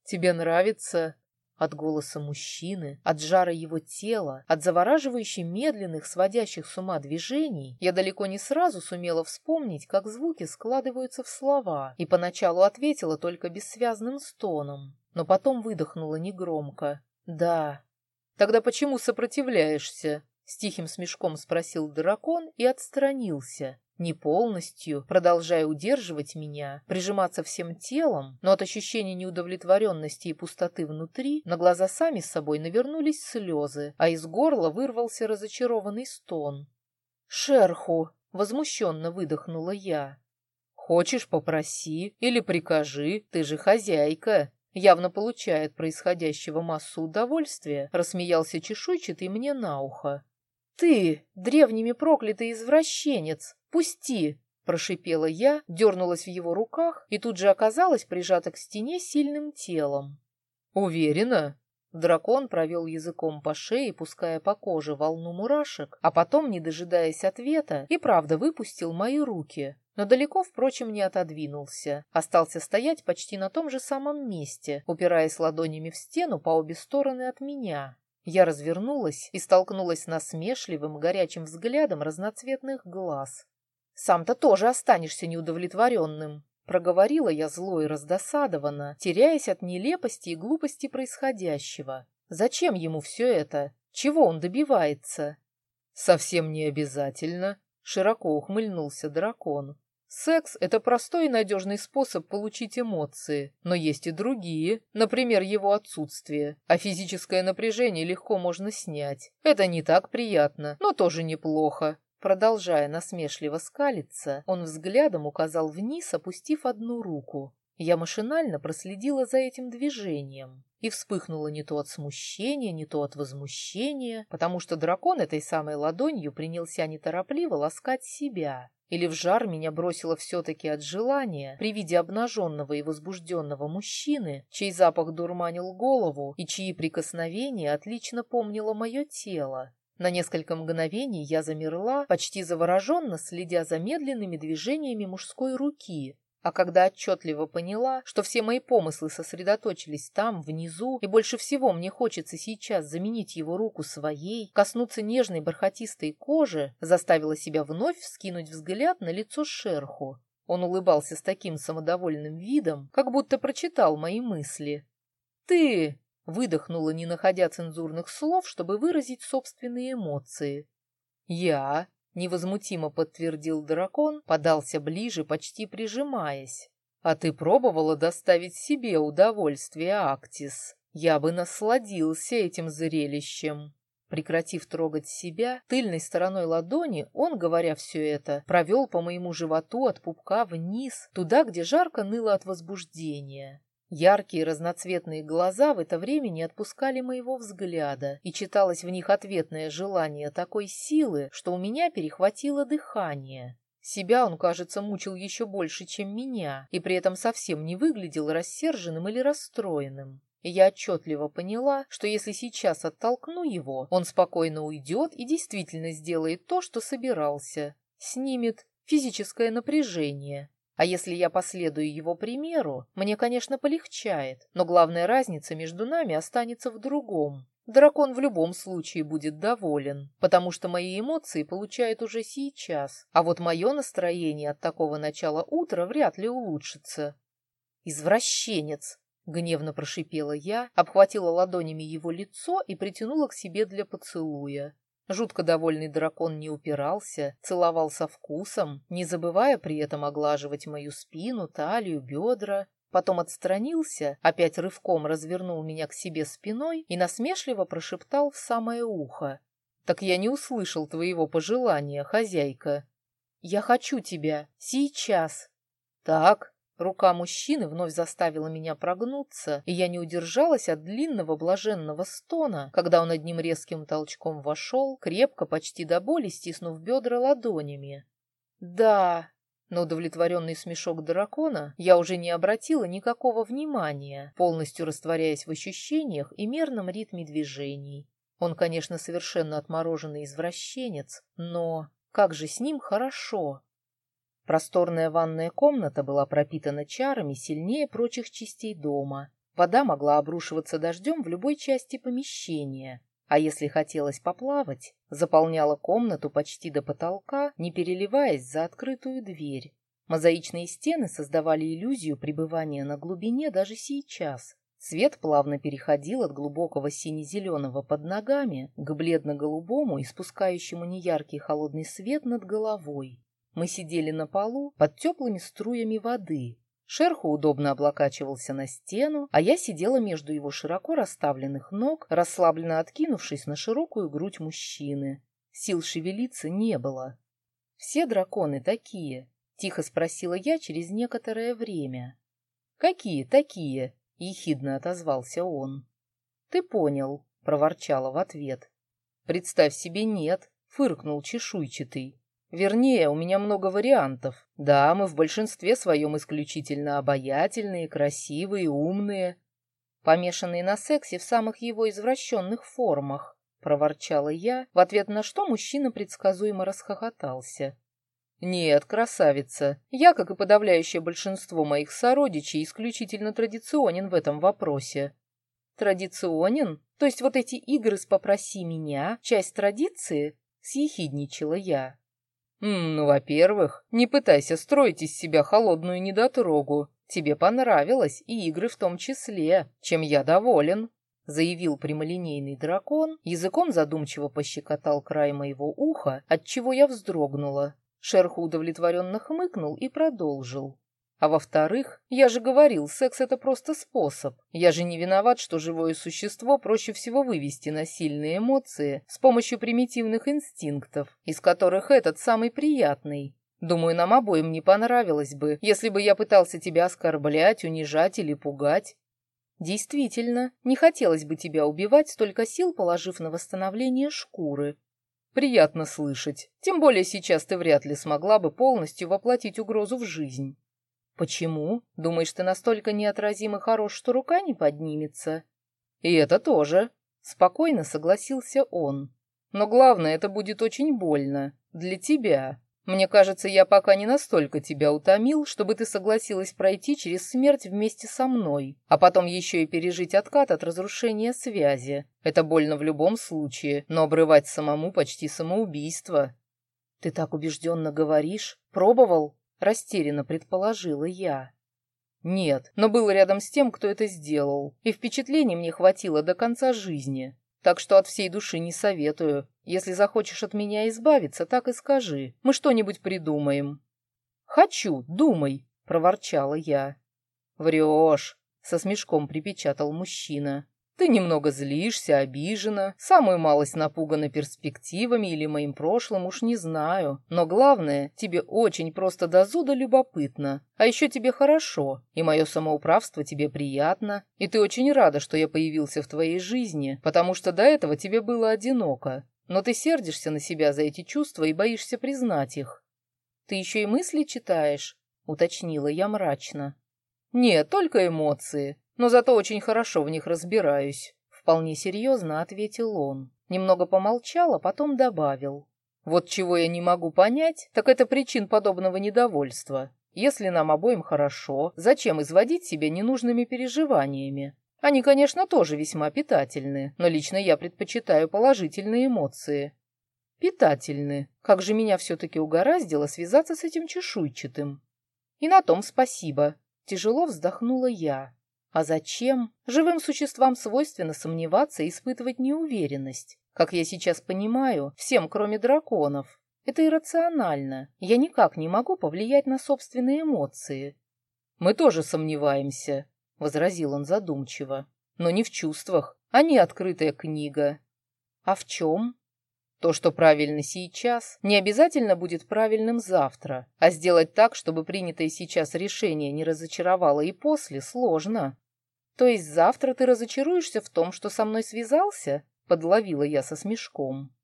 «Тебе нравится?» От голоса мужчины, от жара его тела, от завораживающей медленных, сводящих с ума движений, я далеко не сразу сумела вспомнить, как звуки складываются в слова, и поначалу ответила только бессвязным стоном, но потом выдохнула негромко. «Да». «Тогда почему сопротивляешься?» — с тихим смешком спросил дракон и отстранился, не полностью, продолжая удерживать меня, прижиматься всем телом, но от ощущения неудовлетворенности и пустоты внутри на глаза сами собой навернулись слезы, а из горла вырвался разочарованный стон. «Шерху!» — возмущенно выдохнула я. «Хочешь, попроси или прикажи, ты же хозяйка!» Явно получает происходящего массу удовольствия, рассмеялся чешуйчатый мне на ухо. «Ты, древними проклятый извращенец, пусти!» Прошипела я, дернулась в его руках и тут же оказалась прижата к стене сильным телом. «Уверена?» Дракон провел языком по шее, пуская по коже волну мурашек, а потом, не дожидаясь ответа, и правда выпустил мои руки, но далеко, впрочем, не отодвинулся. Остался стоять почти на том же самом месте, упираясь ладонями в стену по обе стороны от меня. Я развернулась и столкнулась насмешливым горячим взглядом разноцветных глаз. «Сам-то тоже останешься неудовлетворенным», — проговорила я зло и раздосадованно, теряясь от нелепости и глупости происходящего. «Зачем ему все это? Чего он добивается?» «Совсем не обязательно», — широко ухмыльнулся дракон. Секс – это простой и надежный способ получить эмоции, но есть и другие, например, его отсутствие, а физическое напряжение легко можно снять. Это не так приятно, но тоже неплохо. Продолжая насмешливо скалиться, он взглядом указал вниз, опустив одну руку. Я машинально проследила за этим движением и вспыхнула не то от смущения, не то от возмущения, потому что дракон этой самой ладонью принялся неторопливо ласкать себя. Или в жар меня бросило все-таки от желания при виде обнаженного и возбужденного мужчины, чей запах дурманил голову и чьи прикосновения отлично помнило мое тело. На несколько мгновений я замерла, почти завороженно следя за медленными движениями мужской руки, а когда отчетливо поняла, что все мои помыслы сосредоточились там, внизу, и больше всего мне хочется сейчас заменить его руку своей, коснуться нежной бархатистой кожи, заставила себя вновь вскинуть взгляд на лицо шерху. Он улыбался с таким самодовольным видом, как будто прочитал мои мысли. «Ты!» — выдохнула, не находя цензурных слов, чтобы выразить собственные эмоции. «Я!» Невозмутимо подтвердил дракон, подался ближе, почти прижимаясь. «А ты пробовала доставить себе удовольствие, Актис? Я бы насладился этим зрелищем. Прекратив трогать себя, тыльной стороной ладони он, говоря все это, провел по моему животу от пупка вниз, туда, где жарко ныло от возбуждения. Яркие разноцветные глаза в это время не отпускали моего взгляда, и читалось в них ответное желание такой силы, что у меня перехватило дыхание. Себя он, кажется, мучил еще больше, чем меня, и при этом совсем не выглядел рассерженным или расстроенным. Я отчетливо поняла, что если сейчас оттолкну его, он спокойно уйдет и действительно сделает то, что собирался. Снимет физическое напряжение, а если я последую его примеру, мне, конечно, полегчает, но главная разница между нами останется в другом. Дракон в любом случае будет доволен, потому что мои эмоции получает уже сейчас, а вот мое настроение от такого начала утра вряд ли улучшится. «Извращенец!» — гневно прошипела я, обхватила ладонями его лицо и притянула к себе для поцелуя. Жутко довольный дракон не упирался, целовал со вкусом, не забывая при этом оглаживать мою спину, талию, бедра. Потом отстранился, опять рывком развернул меня к себе спиной и насмешливо прошептал в самое ухо. «Так я не услышал твоего пожелания, хозяйка». «Я хочу тебя. Сейчас». «Так, Рука мужчины вновь заставила меня прогнуться, и я не удержалась от длинного блаженного стона, когда он одним резким толчком вошел, крепко, почти до боли стиснув бедра ладонями. «Да!» На удовлетворенный смешок дракона я уже не обратила никакого внимания, полностью растворяясь в ощущениях и мерном ритме движений. Он, конечно, совершенно отмороженный извращенец, но как же с ним хорошо! Просторная ванная комната была пропитана чарами сильнее прочих частей дома. Вода могла обрушиваться дождем в любой части помещения, а если хотелось поплавать, заполняла комнату почти до потолка, не переливаясь за открытую дверь. Мозаичные стены создавали иллюзию пребывания на глубине даже сейчас. Цвет плавно переходил от глубокого сине-зеленого под ногами к бледно-голубому, испускающему неяркий холодный свет над головой. Мы сидели на полу под теплыми струями воды. Шерху удобно облокачивался на стену, а я сидела между его широко расставленных ног, расслабленно откинувшись на широкую грудь мужчины. Сил шевелиться не было. «Все драконы такие?» — тихо спросила я через некоторое время. «Какие такие?» — ехидно отозвался он. «Ты понял», — проворчала в ответ. «Представь себе, нет», — фыркнул чешуйчатый. Вернее, у меня много вариантов. Да, мы в большинстве своем исключительно обаятельные, красивые, умные, помешанные на сексе в самых его извращенных формах, проворчала я, в ответ на что мужчина предсказуемо расхохотался. «Нет, красавица, я, как и подавляющее большинство моих сородичей, исключительно традиционен в этом вопросе». «Традиционен? То есть вот эти игры с «попроси меня» — часть традиции?» — съехидничала я. «Ну, во-первых, не пытайся строить из себя холодную недотрогу. Тебе понравилось, и игры в том числе, чем я доволен», — заявил прямолинейный дракон, языком задумчиво пощекотал край моего уха, отчего я вздрогнула. Шерху удовлетворенно хмыкнул и продолжил. А во-вторых, я же говорил, секс — это просто способ. Я же не виноват, что живое существо проще всего вывести на сильные эмоции с помощью примитивных инстинктов, из которых этот самый приятный. Думаю, нам обоим не понравилось бы, если бы я пытался тебя оскорблять, унижать или пугать. Действительно, не хотелось бы тебя убивать, столько сил положив на восстановление шкуры. Приятно слышать. Тем более сейчас ты вряд ли смогла бы полностью воплотить угрозу в жизнь. «Почему? Думаешь, ты настолько неотразимо хорош, что рука не поднимется?» «И это тоже», — спокойно согласился он. «Но главное, это будет очень больно. Для тебя. Мне кажется, я пока не настолько тебя утомил, чтобы ты согласилась пройти через смерть вместе со мной, а потом еще и пережить откат от разрушения связи. Это больно в любом случае, но обрывать самому почти самоубийство». «Ты так убежденно говоришь? Пробовал?» Растерянно предположила я. Нет, но был рядом с тем, кто это сделал, и впечатлений мне хватило до конца жизни. Так что от всей души не советую. Если захочешь от меня избавиться, так и скажи. Мы что-нибудь придумаем. Хочу, думай, проворчала я. Врешь, со смешком припечатал мужчина. Ты немного злишься, обижена, самую малость напугана перспективами или моим прошлым, уж не знаю. Но главное, тебе очень просто до зуда любопытно. А еще тебе хорошо, и мое самоуправство тебе приятно, и ты очень рада, что я появился в твоей жизни, потому что до этого тебе было одиноко. Но ты сердишься на себя за эти чувства и боишься признать их. Ты еще и мысли читаешь, уточнила я мрачно. Нет, только эмоции но зато очень хорошо в них разбираюсь», — вполне серьезно ответил он. Немного помолчал, а потом добавил. «Вот чего я не могу понять, так это причин подобного недовольства. Если нам обоим хорошо, зачем изводить себя ненужными переживаниями? Они, конечно, тоже весьма питательны, но лично я предпочитаю положительные эмоции». «Питательны. Как же меня все-таки угораздило связаться с этим чешуйчатым?» «И на том спасибо», — тяжело вздохнула я. А зачем? Живым существам свойственно сомневаться и испытывать неуверенность. Как я сейчас понимаю, всем, кроме драконов. Это иррационально. Я никак не могу повлиять на собственные эмоции. «Мы тоже сомневаемся», — возразил он задумчиво. «Но не в чувствах. Они открытая книга». «А в чем?» То, что правильно сейчас, не обязательно будет правильным завтра, а сделать так, чтобы принятое сейчас решение не разочаровало и после, сложно. «То есть завтра ты разочаруешься в том, что со мной связался?» — подловила я со смешком.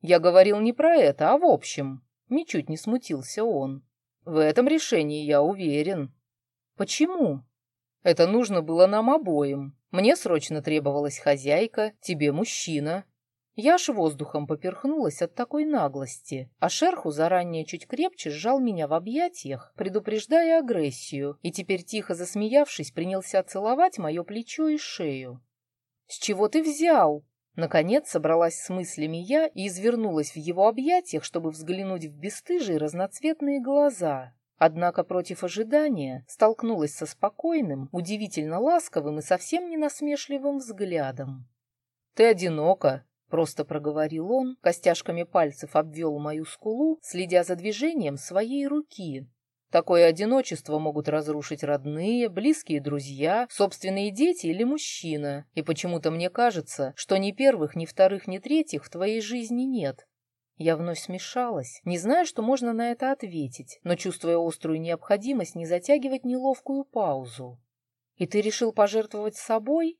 «Я говорил не про это, а в общем». Ничуть не смутился он. «В этом решении я уверен». «Почему?» «Это нужно было нам обоим. Мне срочно требовалась хозяйка, тебе мужчина. Я аж воздухом поперхнулась от такой наглости, а шерху заранее чуть крепче сжал меня в объятиях, предупреждая агрессию, и теперь, тихо засмеявшись, принялся целовать мое плечо и шею. «С чего ты взял?» Наконец собралась с мыслями я и извернулась в его объятиях, чтобы взглянуть в бесстыжие разноцветные глаза. Однако против ожидания столкнулась со спокойным, удивительно ласковым и совсем не насмешливым взглядом. «Ты одинока», Просто проговорил он, костяшками пальцев обвел мою скулу, следя за движением своей руки. Такое одиночество могут разрушить родные, близкие друзья, собственные дети или мужчина. И почему-то мне кажется, что ни первых, ни вторых, ни третьих в твоей жизни нет. Я вновь смешалась, не зная, что можно на это ответить, но чувствуя острую необходимость не затягивать неловкую паузу. «И ты решил пожертвовать собой?»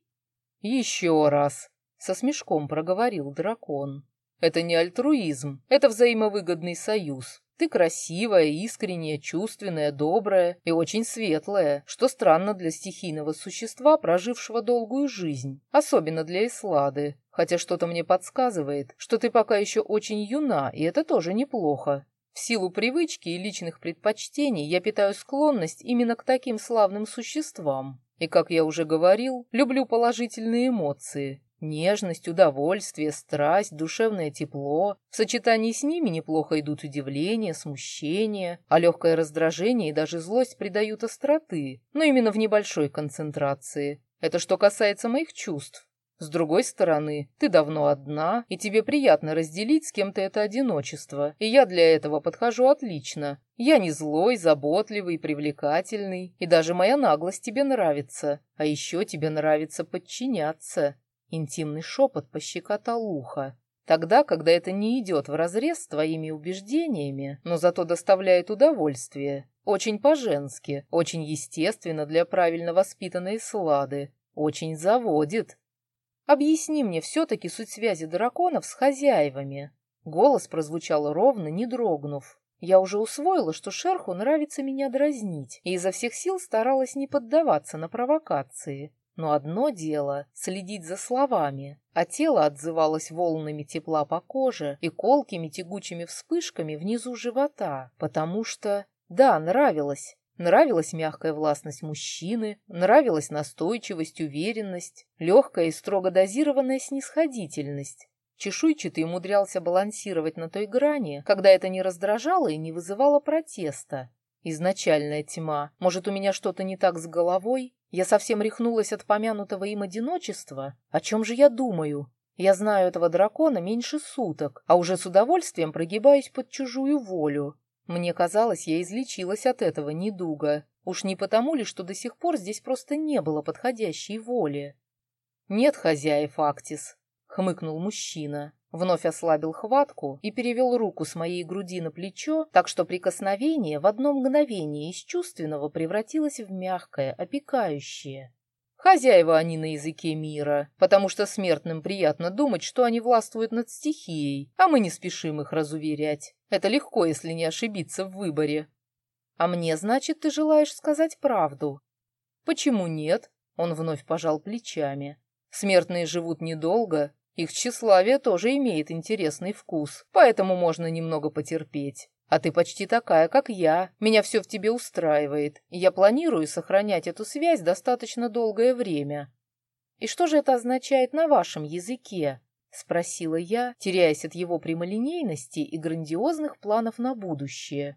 «Еще раз», со смешком проговорил дракон. Это не альтруизм, это взаимовыгодный союз. Ты красивая, искренняя, чувственная, добрая и очень светлая, что странно для стихийного существа, прожившего долгую жизнь, особенно для Ислады. Хотя что-то мне подсказывает, что ты пока еще очень юна, и это тоже неплохо. В силу привычки и личных предпочтений я питаю склонность именно к таким славным существам. И, как я уже говорил, люблю положительные эмоции, Нежность, удовольствие, страсть, душевное тепло. В сочетании с ними неплохо идут удивление, смущение, а легкое раздражение и даже злость придают остроты, но именно в небольшой концентрации. Это что касается моих чувств. С другой стороны, ты давно одна, и тебе приятно разделить с кем-то это одиночество, и я для этого подхожу отлично. Я не злой, заботливый, привлекательный, и даже моя наглость тебе нравится, а еще тебе нравится подчиняться. Интимный шепот пощекотал ухо. Тогда, когда это не идет вразрез с твоими убеждениями, но зато доставляет удовольствие. Очень по-женски, очень естественно для правильно воспитанной слады. Очень заводит. Объясни мне все-таки суть связи драконов с хозяевами. Голос прозвучал ровно, не дрогнув. Я уже усвоила, что шерху нравится меня дразнить, и изо всех сил старалась не поддаваться на провокации. Но одно дело — следить за словами, а тело отзывалось волнами тепла по коже и колкими тягучими вспышками внизу живота, потому что, да, нравилось. Нравилась мягкая властность мужчины, нравилась настойчивость, уверенность, легкая и строго дозированная снисходительность. Чешуйчатый умудрялся балансировать на той грани, когда это не раздражало и не вызывало протеста. Изначальная тьма. Может, у меня что-то не так с головой? Я совсем рехнулась от помянутого им одиночества. О чем же я думаю? Я знаю этого дракона меньше суток, а уже с удовольствием прогибаюсь под чужую волю. Мне казалось, я излечилась от этого недуга. Уж не потому ли, что до сих пор здесь просто не было подходящей воли? Нет хозяев, Актис, хмыкнул мужчина. Вновь ослабил хватку и перевел руку с моей груди на плечо, так что прикосновение в одно мгновение из чувственного превратилось в мягкое, опекающее. Хозяева они на языке мира, потому что смертным приятно думать, что они властвуют над стихией, а мы не спешим их разуверять. Это легко, если не ошибиться в выборе. А мне, значит, ты желаешь сказать правду? Почему нет? Он вновь пожал плечами. Смертные живут недолго, их тщеславие тоже имеет интересный вкус, поэтому можно немного потерпеть. А ты почти такая, как я. Меня все в тебе устраивает, я планирую сохранять эту связь достаточно долгое время. И что же это означает на вашем языке? Спросила я, теряясь от его прямолинейности и грандиозных планов на будущее.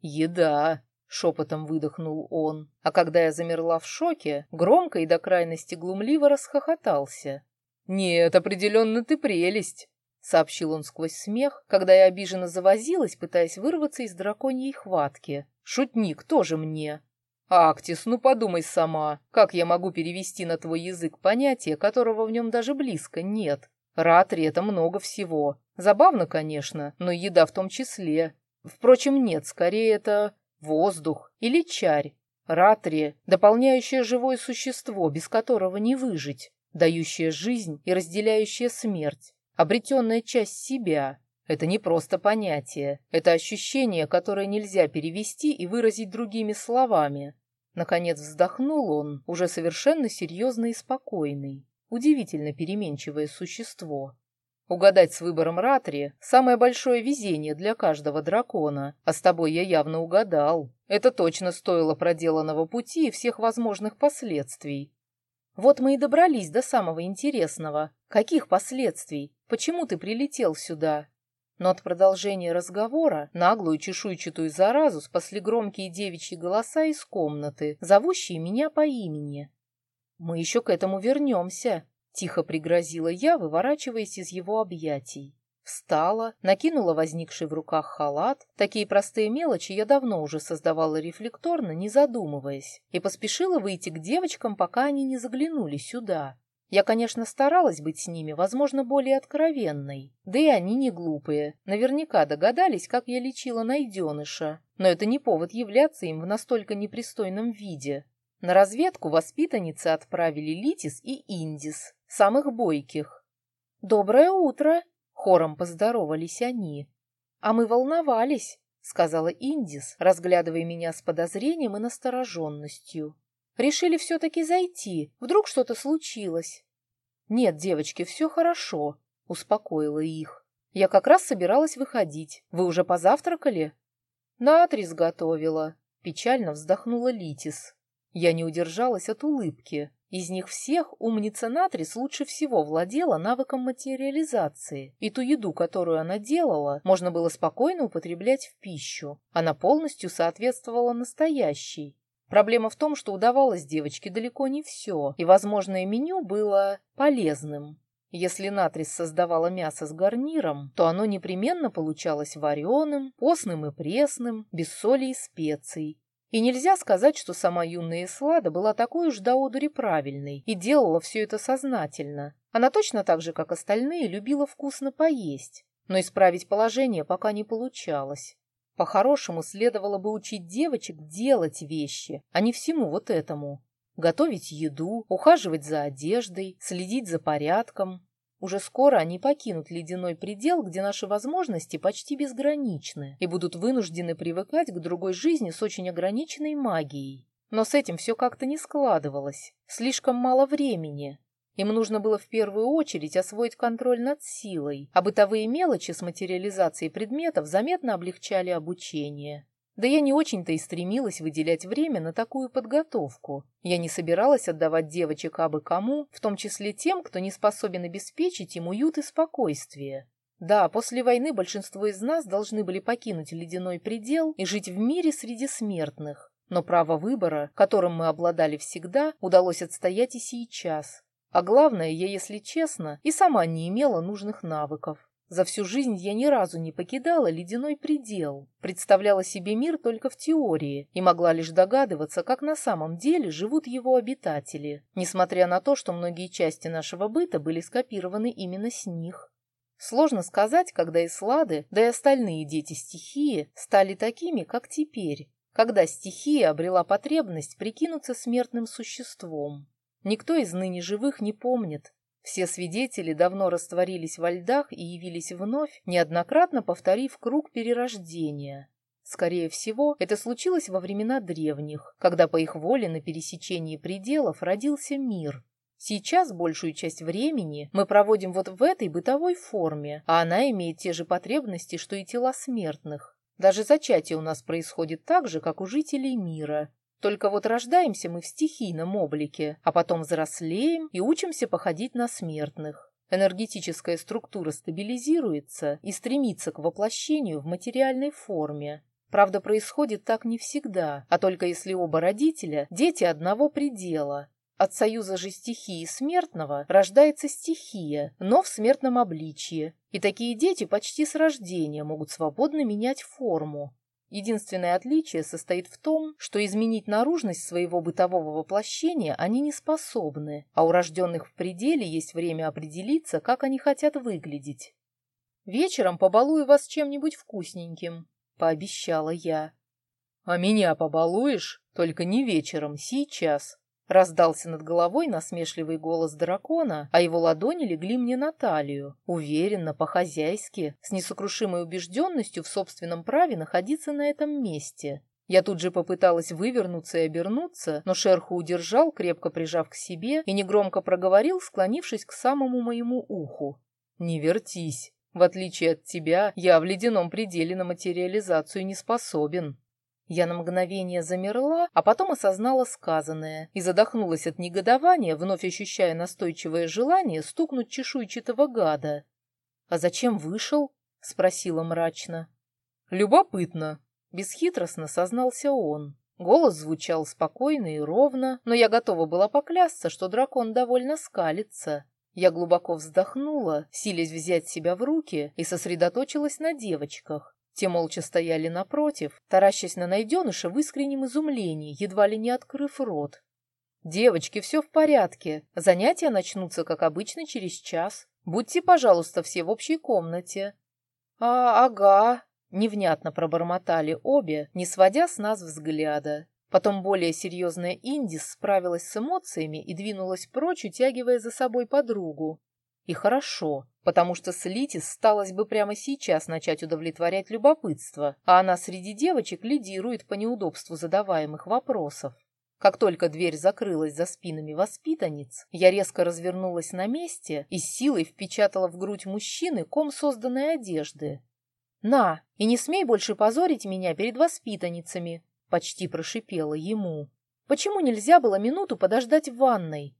Еда, шепотом выдохнул он, а когда я замерла в шоке, громко и до крайности глумливо расхохотался. «Нет, определенно ты прелесть. — сообщил он сквозь смех, когда я обиженно завозилась, пытаясь вырваться из драконьей хватки. «Шутник тоже мне». «Актис, ну подумай сама, как я могу перевести на твой язык понятие, которого в нем даже близко нет? Ратри — это много всего. Забавно, конечно, но еда в том числе. Впрочем, нет, скорее это воздух или чарь. Ратри — дополняющее живое существо, без которого не выжить, дающее жизнь и разделяющее смерть обретенная часть себя. Это не просто понятие, это ощущение, которое нельзя перевести и выразить другими словами. Наконец вздохнул он, уже совершенно серьезный и спокойный, удивительно переменчивое существо. Угадать с выбором Ратри – самое большое везение для каждого дракона, а с тобой я явно угадал. Это точно стоило проделанного пути и всех возможных последствий. Вот мы и добрались до самого интересного. Каких последствий? Почему ты прилетел сюда?» Но от продолжения разговора наглую чешуйчатую заразу спасли громкие девичьи голоса из комнаты, зовущие меня по имени. «Мы еще к этому вернемся», — тихо пригрозила я, выворачиваясь из его объятий. Встала, накинула возникший в руках халат, такие простые мелочи я давно уже создавала рефлекторно, не задумываясь, и поспешила выйти к девочкам, пока они не заглянули сюда. Я, конечно, старалась быть с ними, возможно, более откровенной. Да и они не глупые. Наверняка догадались, как я лечила найденыша. Но это не повод являться им в настолько непристойном виде. На разведку воспитанницы отправили Литис и Индис, самых бойких. «Доброе утро!» — хором поздоровались они. «А мы волновались», — сказала Индис, разглядывая меня с подозрением и настороженностью. Решили все-таки зайти. Вдруг что-то случилось. Нет, девочки, все хорошо, успокоила их. Я как раз собиралась выходить. Вы уже позавтракали? Натрис готовила. Печально вздохнула Литис. Я не удержалась от улыбки. Из них всех умница Натрис лучше всего владела навыком материализации, и ту еду, которую она делала, можно было спокойно употреблять в пищу. Она полностью соответствовала настоящей. Проблема в том, что удавалось девочке далеко не все, и возможное меню было полезным. Если натрис создавала мясо с гарниром, то оно непременно получалось вареным, постным и пресным, без соли и специй. И нельзя сказать, что сама юная Эслада была такой уж до одури правильной и делала все это сознательно. Она точно так же, как остальные, любила вкусно поесть, но исправить положение пока не получалось. По-хорошему, следовало бы учить девочек делать вещи, а не всему вот этому. Готовить еду, ухаживать за одеждой, следить за порядком. Уже скоро они покинут ледяной предел, где наши возможности почти безграничны, и будут вынуждены привыкать к другой жизни с очень ограниченной магией. Но с этим все как-то не складывалось. Слишком мало времени. Им нужно было в первую очередь освоить контроль над силой, а бытовые мелочи с материализацией предметов заметно облегчали обучение. Да я не очень-то и стремилась выделять время на такую подготовку. Я не собиралась отдавать девочек абы кому, в том числе тем, кто не способен обеспечить им уют и спокойствие. Да, после войны большинство из нас должны были покинуть ледяной предел и жить в мире среди смертных. Но право выбора, которым мы обладали всегда, удалось отстоять и сейчас. А главное, я, если честно, и сама не имела нужных навыков. За всю жизнь я ни разу не покидала ледяной предел, представляла себе мир только в теории и могла лишь догадываться, как на самом деле живут его обитатели, несмотря на то, что многие части нашего быта были скопированы именно с них. Сложно сказать, когда и Слады, да и остальные дети стихии стали такими, как теперь, когда стихия обрела потребность прикинуться смертным существом. Никто из ныне живых не помнит, все свидетели давно растворились во льдах и явились вновь, неоднократно повторив круг перерождения. Скорее всего, это случилось во времена древних, когда по их воле на пересечении пределов родился мир. Сейчас большую часть времени мы проводим вот в этой бытовой форме, а она имеет те же потребности, что и тела смертных. Даже зачатие у нас происходит так же, как у жителей мира. Только вот рождаемся мы в стихийном облике, а потом взрослеем и учимся походить на смертных. Энергетическая структура стабилизируется и стремится к воплощению в материальной форме. Правда, происходит так не всегда, а только если оба родителя – дети одного предела. От союза же стихии смертного рождается стихия, но в смертном обличье, и такие дети почти с рождения могут свободно менять форму. Единственное отличие состоит в том, что изменить наружность своего бытового воплощения они не способны, а у рожденных в пределе есть время определиться, как они хотят выглядеть. «Вечером побалую вас чем-нибудь вкусненьким», — пообещала я. «А меня побалуешь? Только не вечером, сейчас», Раздался над головой насмешливый голос дракона, а его ладони легли мне на талию, уверенно, по-хозяйски, с несокрушимой убежденностью в собственном праве находиться на этом месте. Я тут же попыталась вывернуться и обернуться, но шерху удержал, крепко прижав к себе, и негромко проговорил, склонившись к самому моему уху. «Не вертись. В отличие от тебя, я в ледяном пределе на материализацию не способен. Я на мгновение замерла, а потом осознала сказанное и задохнулась от негодования, вновь ощущая настойчивое желание стукнуть чешуйчатого гада. «А зачем вышел?» — спросила мрачно. «Любопытно», — бесхитростно сознался он. Голос звучал спокойно и ровно, но я готова была поклясться, что дракон довольно скалится. Я глубоко вздохнула, силясь взять себя в руки, и сосредоточилась на девочках. Те молча стояли напротив, таращась на найденыша в искреннем изумлении, едва ли не открыв рот. «Девочки, все в порядке. Занятия начнутся, как обычно, через час. Будьте, пожалуйста, все в общей комнате». «А, ага», — невнятно пробормотали обе, не сводя с нас взгляда. Потом более серьезная Индис справилась с эмоциями и двинулась прочь, утягивая за собой подругу. И хорошо, потому что с Литис сталось бы прямо сейчас начать удовлетворять любопытство, а она среди девочек лидирует по неудобству задаваемых вопросов. Как только дверь закрылась за спинами воспитанниц, я резко развернулась на месте и силой впечатала в грудь мужчины ком созданной одежды. «На, и не смей больше позорить меня перед воспитанницами!» — почти прошипела ему. «Почему нельзя было минуту подождать в ванной?»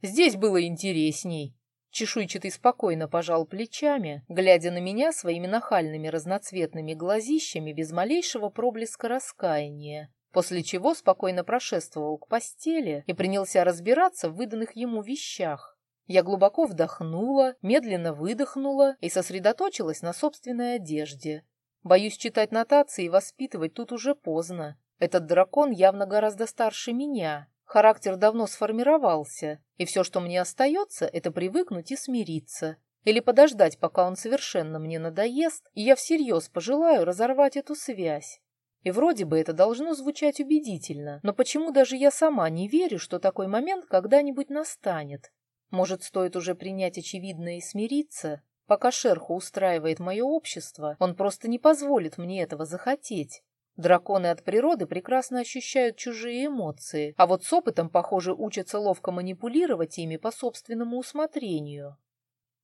«Здесь было интересней!» Чешуйчатый спокойно пожал плечами, глядя на меня своими нахальными разноцветными глазищами без малейшего проблеска раскаяния, после чего спокойно прошествовал к постели и принялся разбираться в выданных ему вещах. Я глубоко вдохнула, медленно выдохнула и сосредоточилась на собственной одежде. Боюсь читать нотации и воспитывать тут уже поздно. Этот дракон явно гораздо старше меня, Характер давно сформировался, и все, что мне остается, это привыкнуть и смириться. Или подождать, пока он совершенно мне надоест, и я всерьез пожелаю разорвать эту связь. И вроде бы это должно звучать убедительно, но почему даже я сама не верю, что такой момент когда-нибудь настанет? Может, стоит уже принять очевидное и смириться? Пока шерху устраивает мое общество, он просто не позволит мне этого захотеть. Драконы от природы прекрасно ощущают чужие эмоции, а вот с опытом, похоже, учатся ловко манипулировать ими по собственному усмотрению.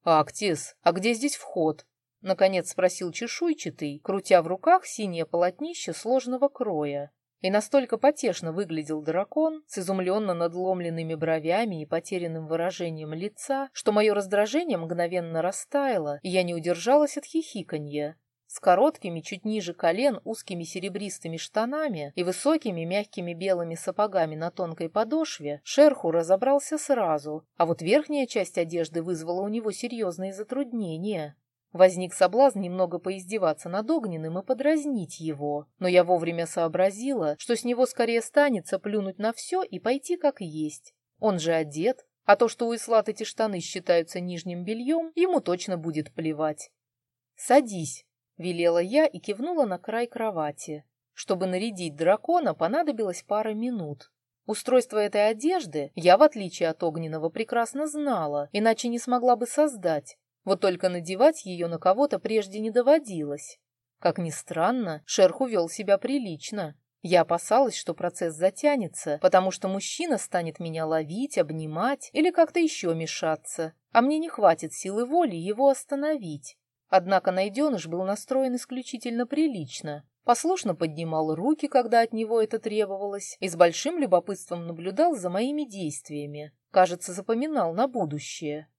«Актис, а где здесь вход?» — наконец спросил чешуйчатый, крутя в руках синее полотнище сложного кроя. И настолько потешно выглядел дракон, с изумленно надломленными бровями и потерянным выражением лица, что мое раздражение мгновенно растаяло, и я не удержалась от хихиканья. С короткими, чуть ниже колен, узкими серебристыми штанами и высокими мягкими белыми сапогами на тонкой подошве шерху разобрался сразу, а вот верхняя часть одежды вызвала у него серьезные затруднения. Возник соблазн немного поиздеваться над огненным и подразнить его, но я вовремя сообразила, что с него скорее станется плюнуть на все и пойти как есть. Он же одет, а то, что у Ислат эти штаны считаются нижним бельем, ему точно будет плевать. «Садись», — велела я и кивнула на край кровати. Чтобы нарядить дракона, понадобилось пара минут. Устройство этой одежды я, в отличие от огненного, прекрасно знала, иначе не смогла бы создать. Вот только надевать ее на кого-то прежде не доводилось. Как ни странно, шерх увел себя прилично. Я опасалась, что процесс затянется, потому что мужчина станет меня ловить, обнимать или как-то еще мешаться, а мне не хватит силы воли его остановить. Однако найденыш был настроен исключительно прилично. Послушно поднимал руки, когда от него это требовалось, и с большим любопытством наблюдал за моими действиями. Кажется, запоминал на будущее.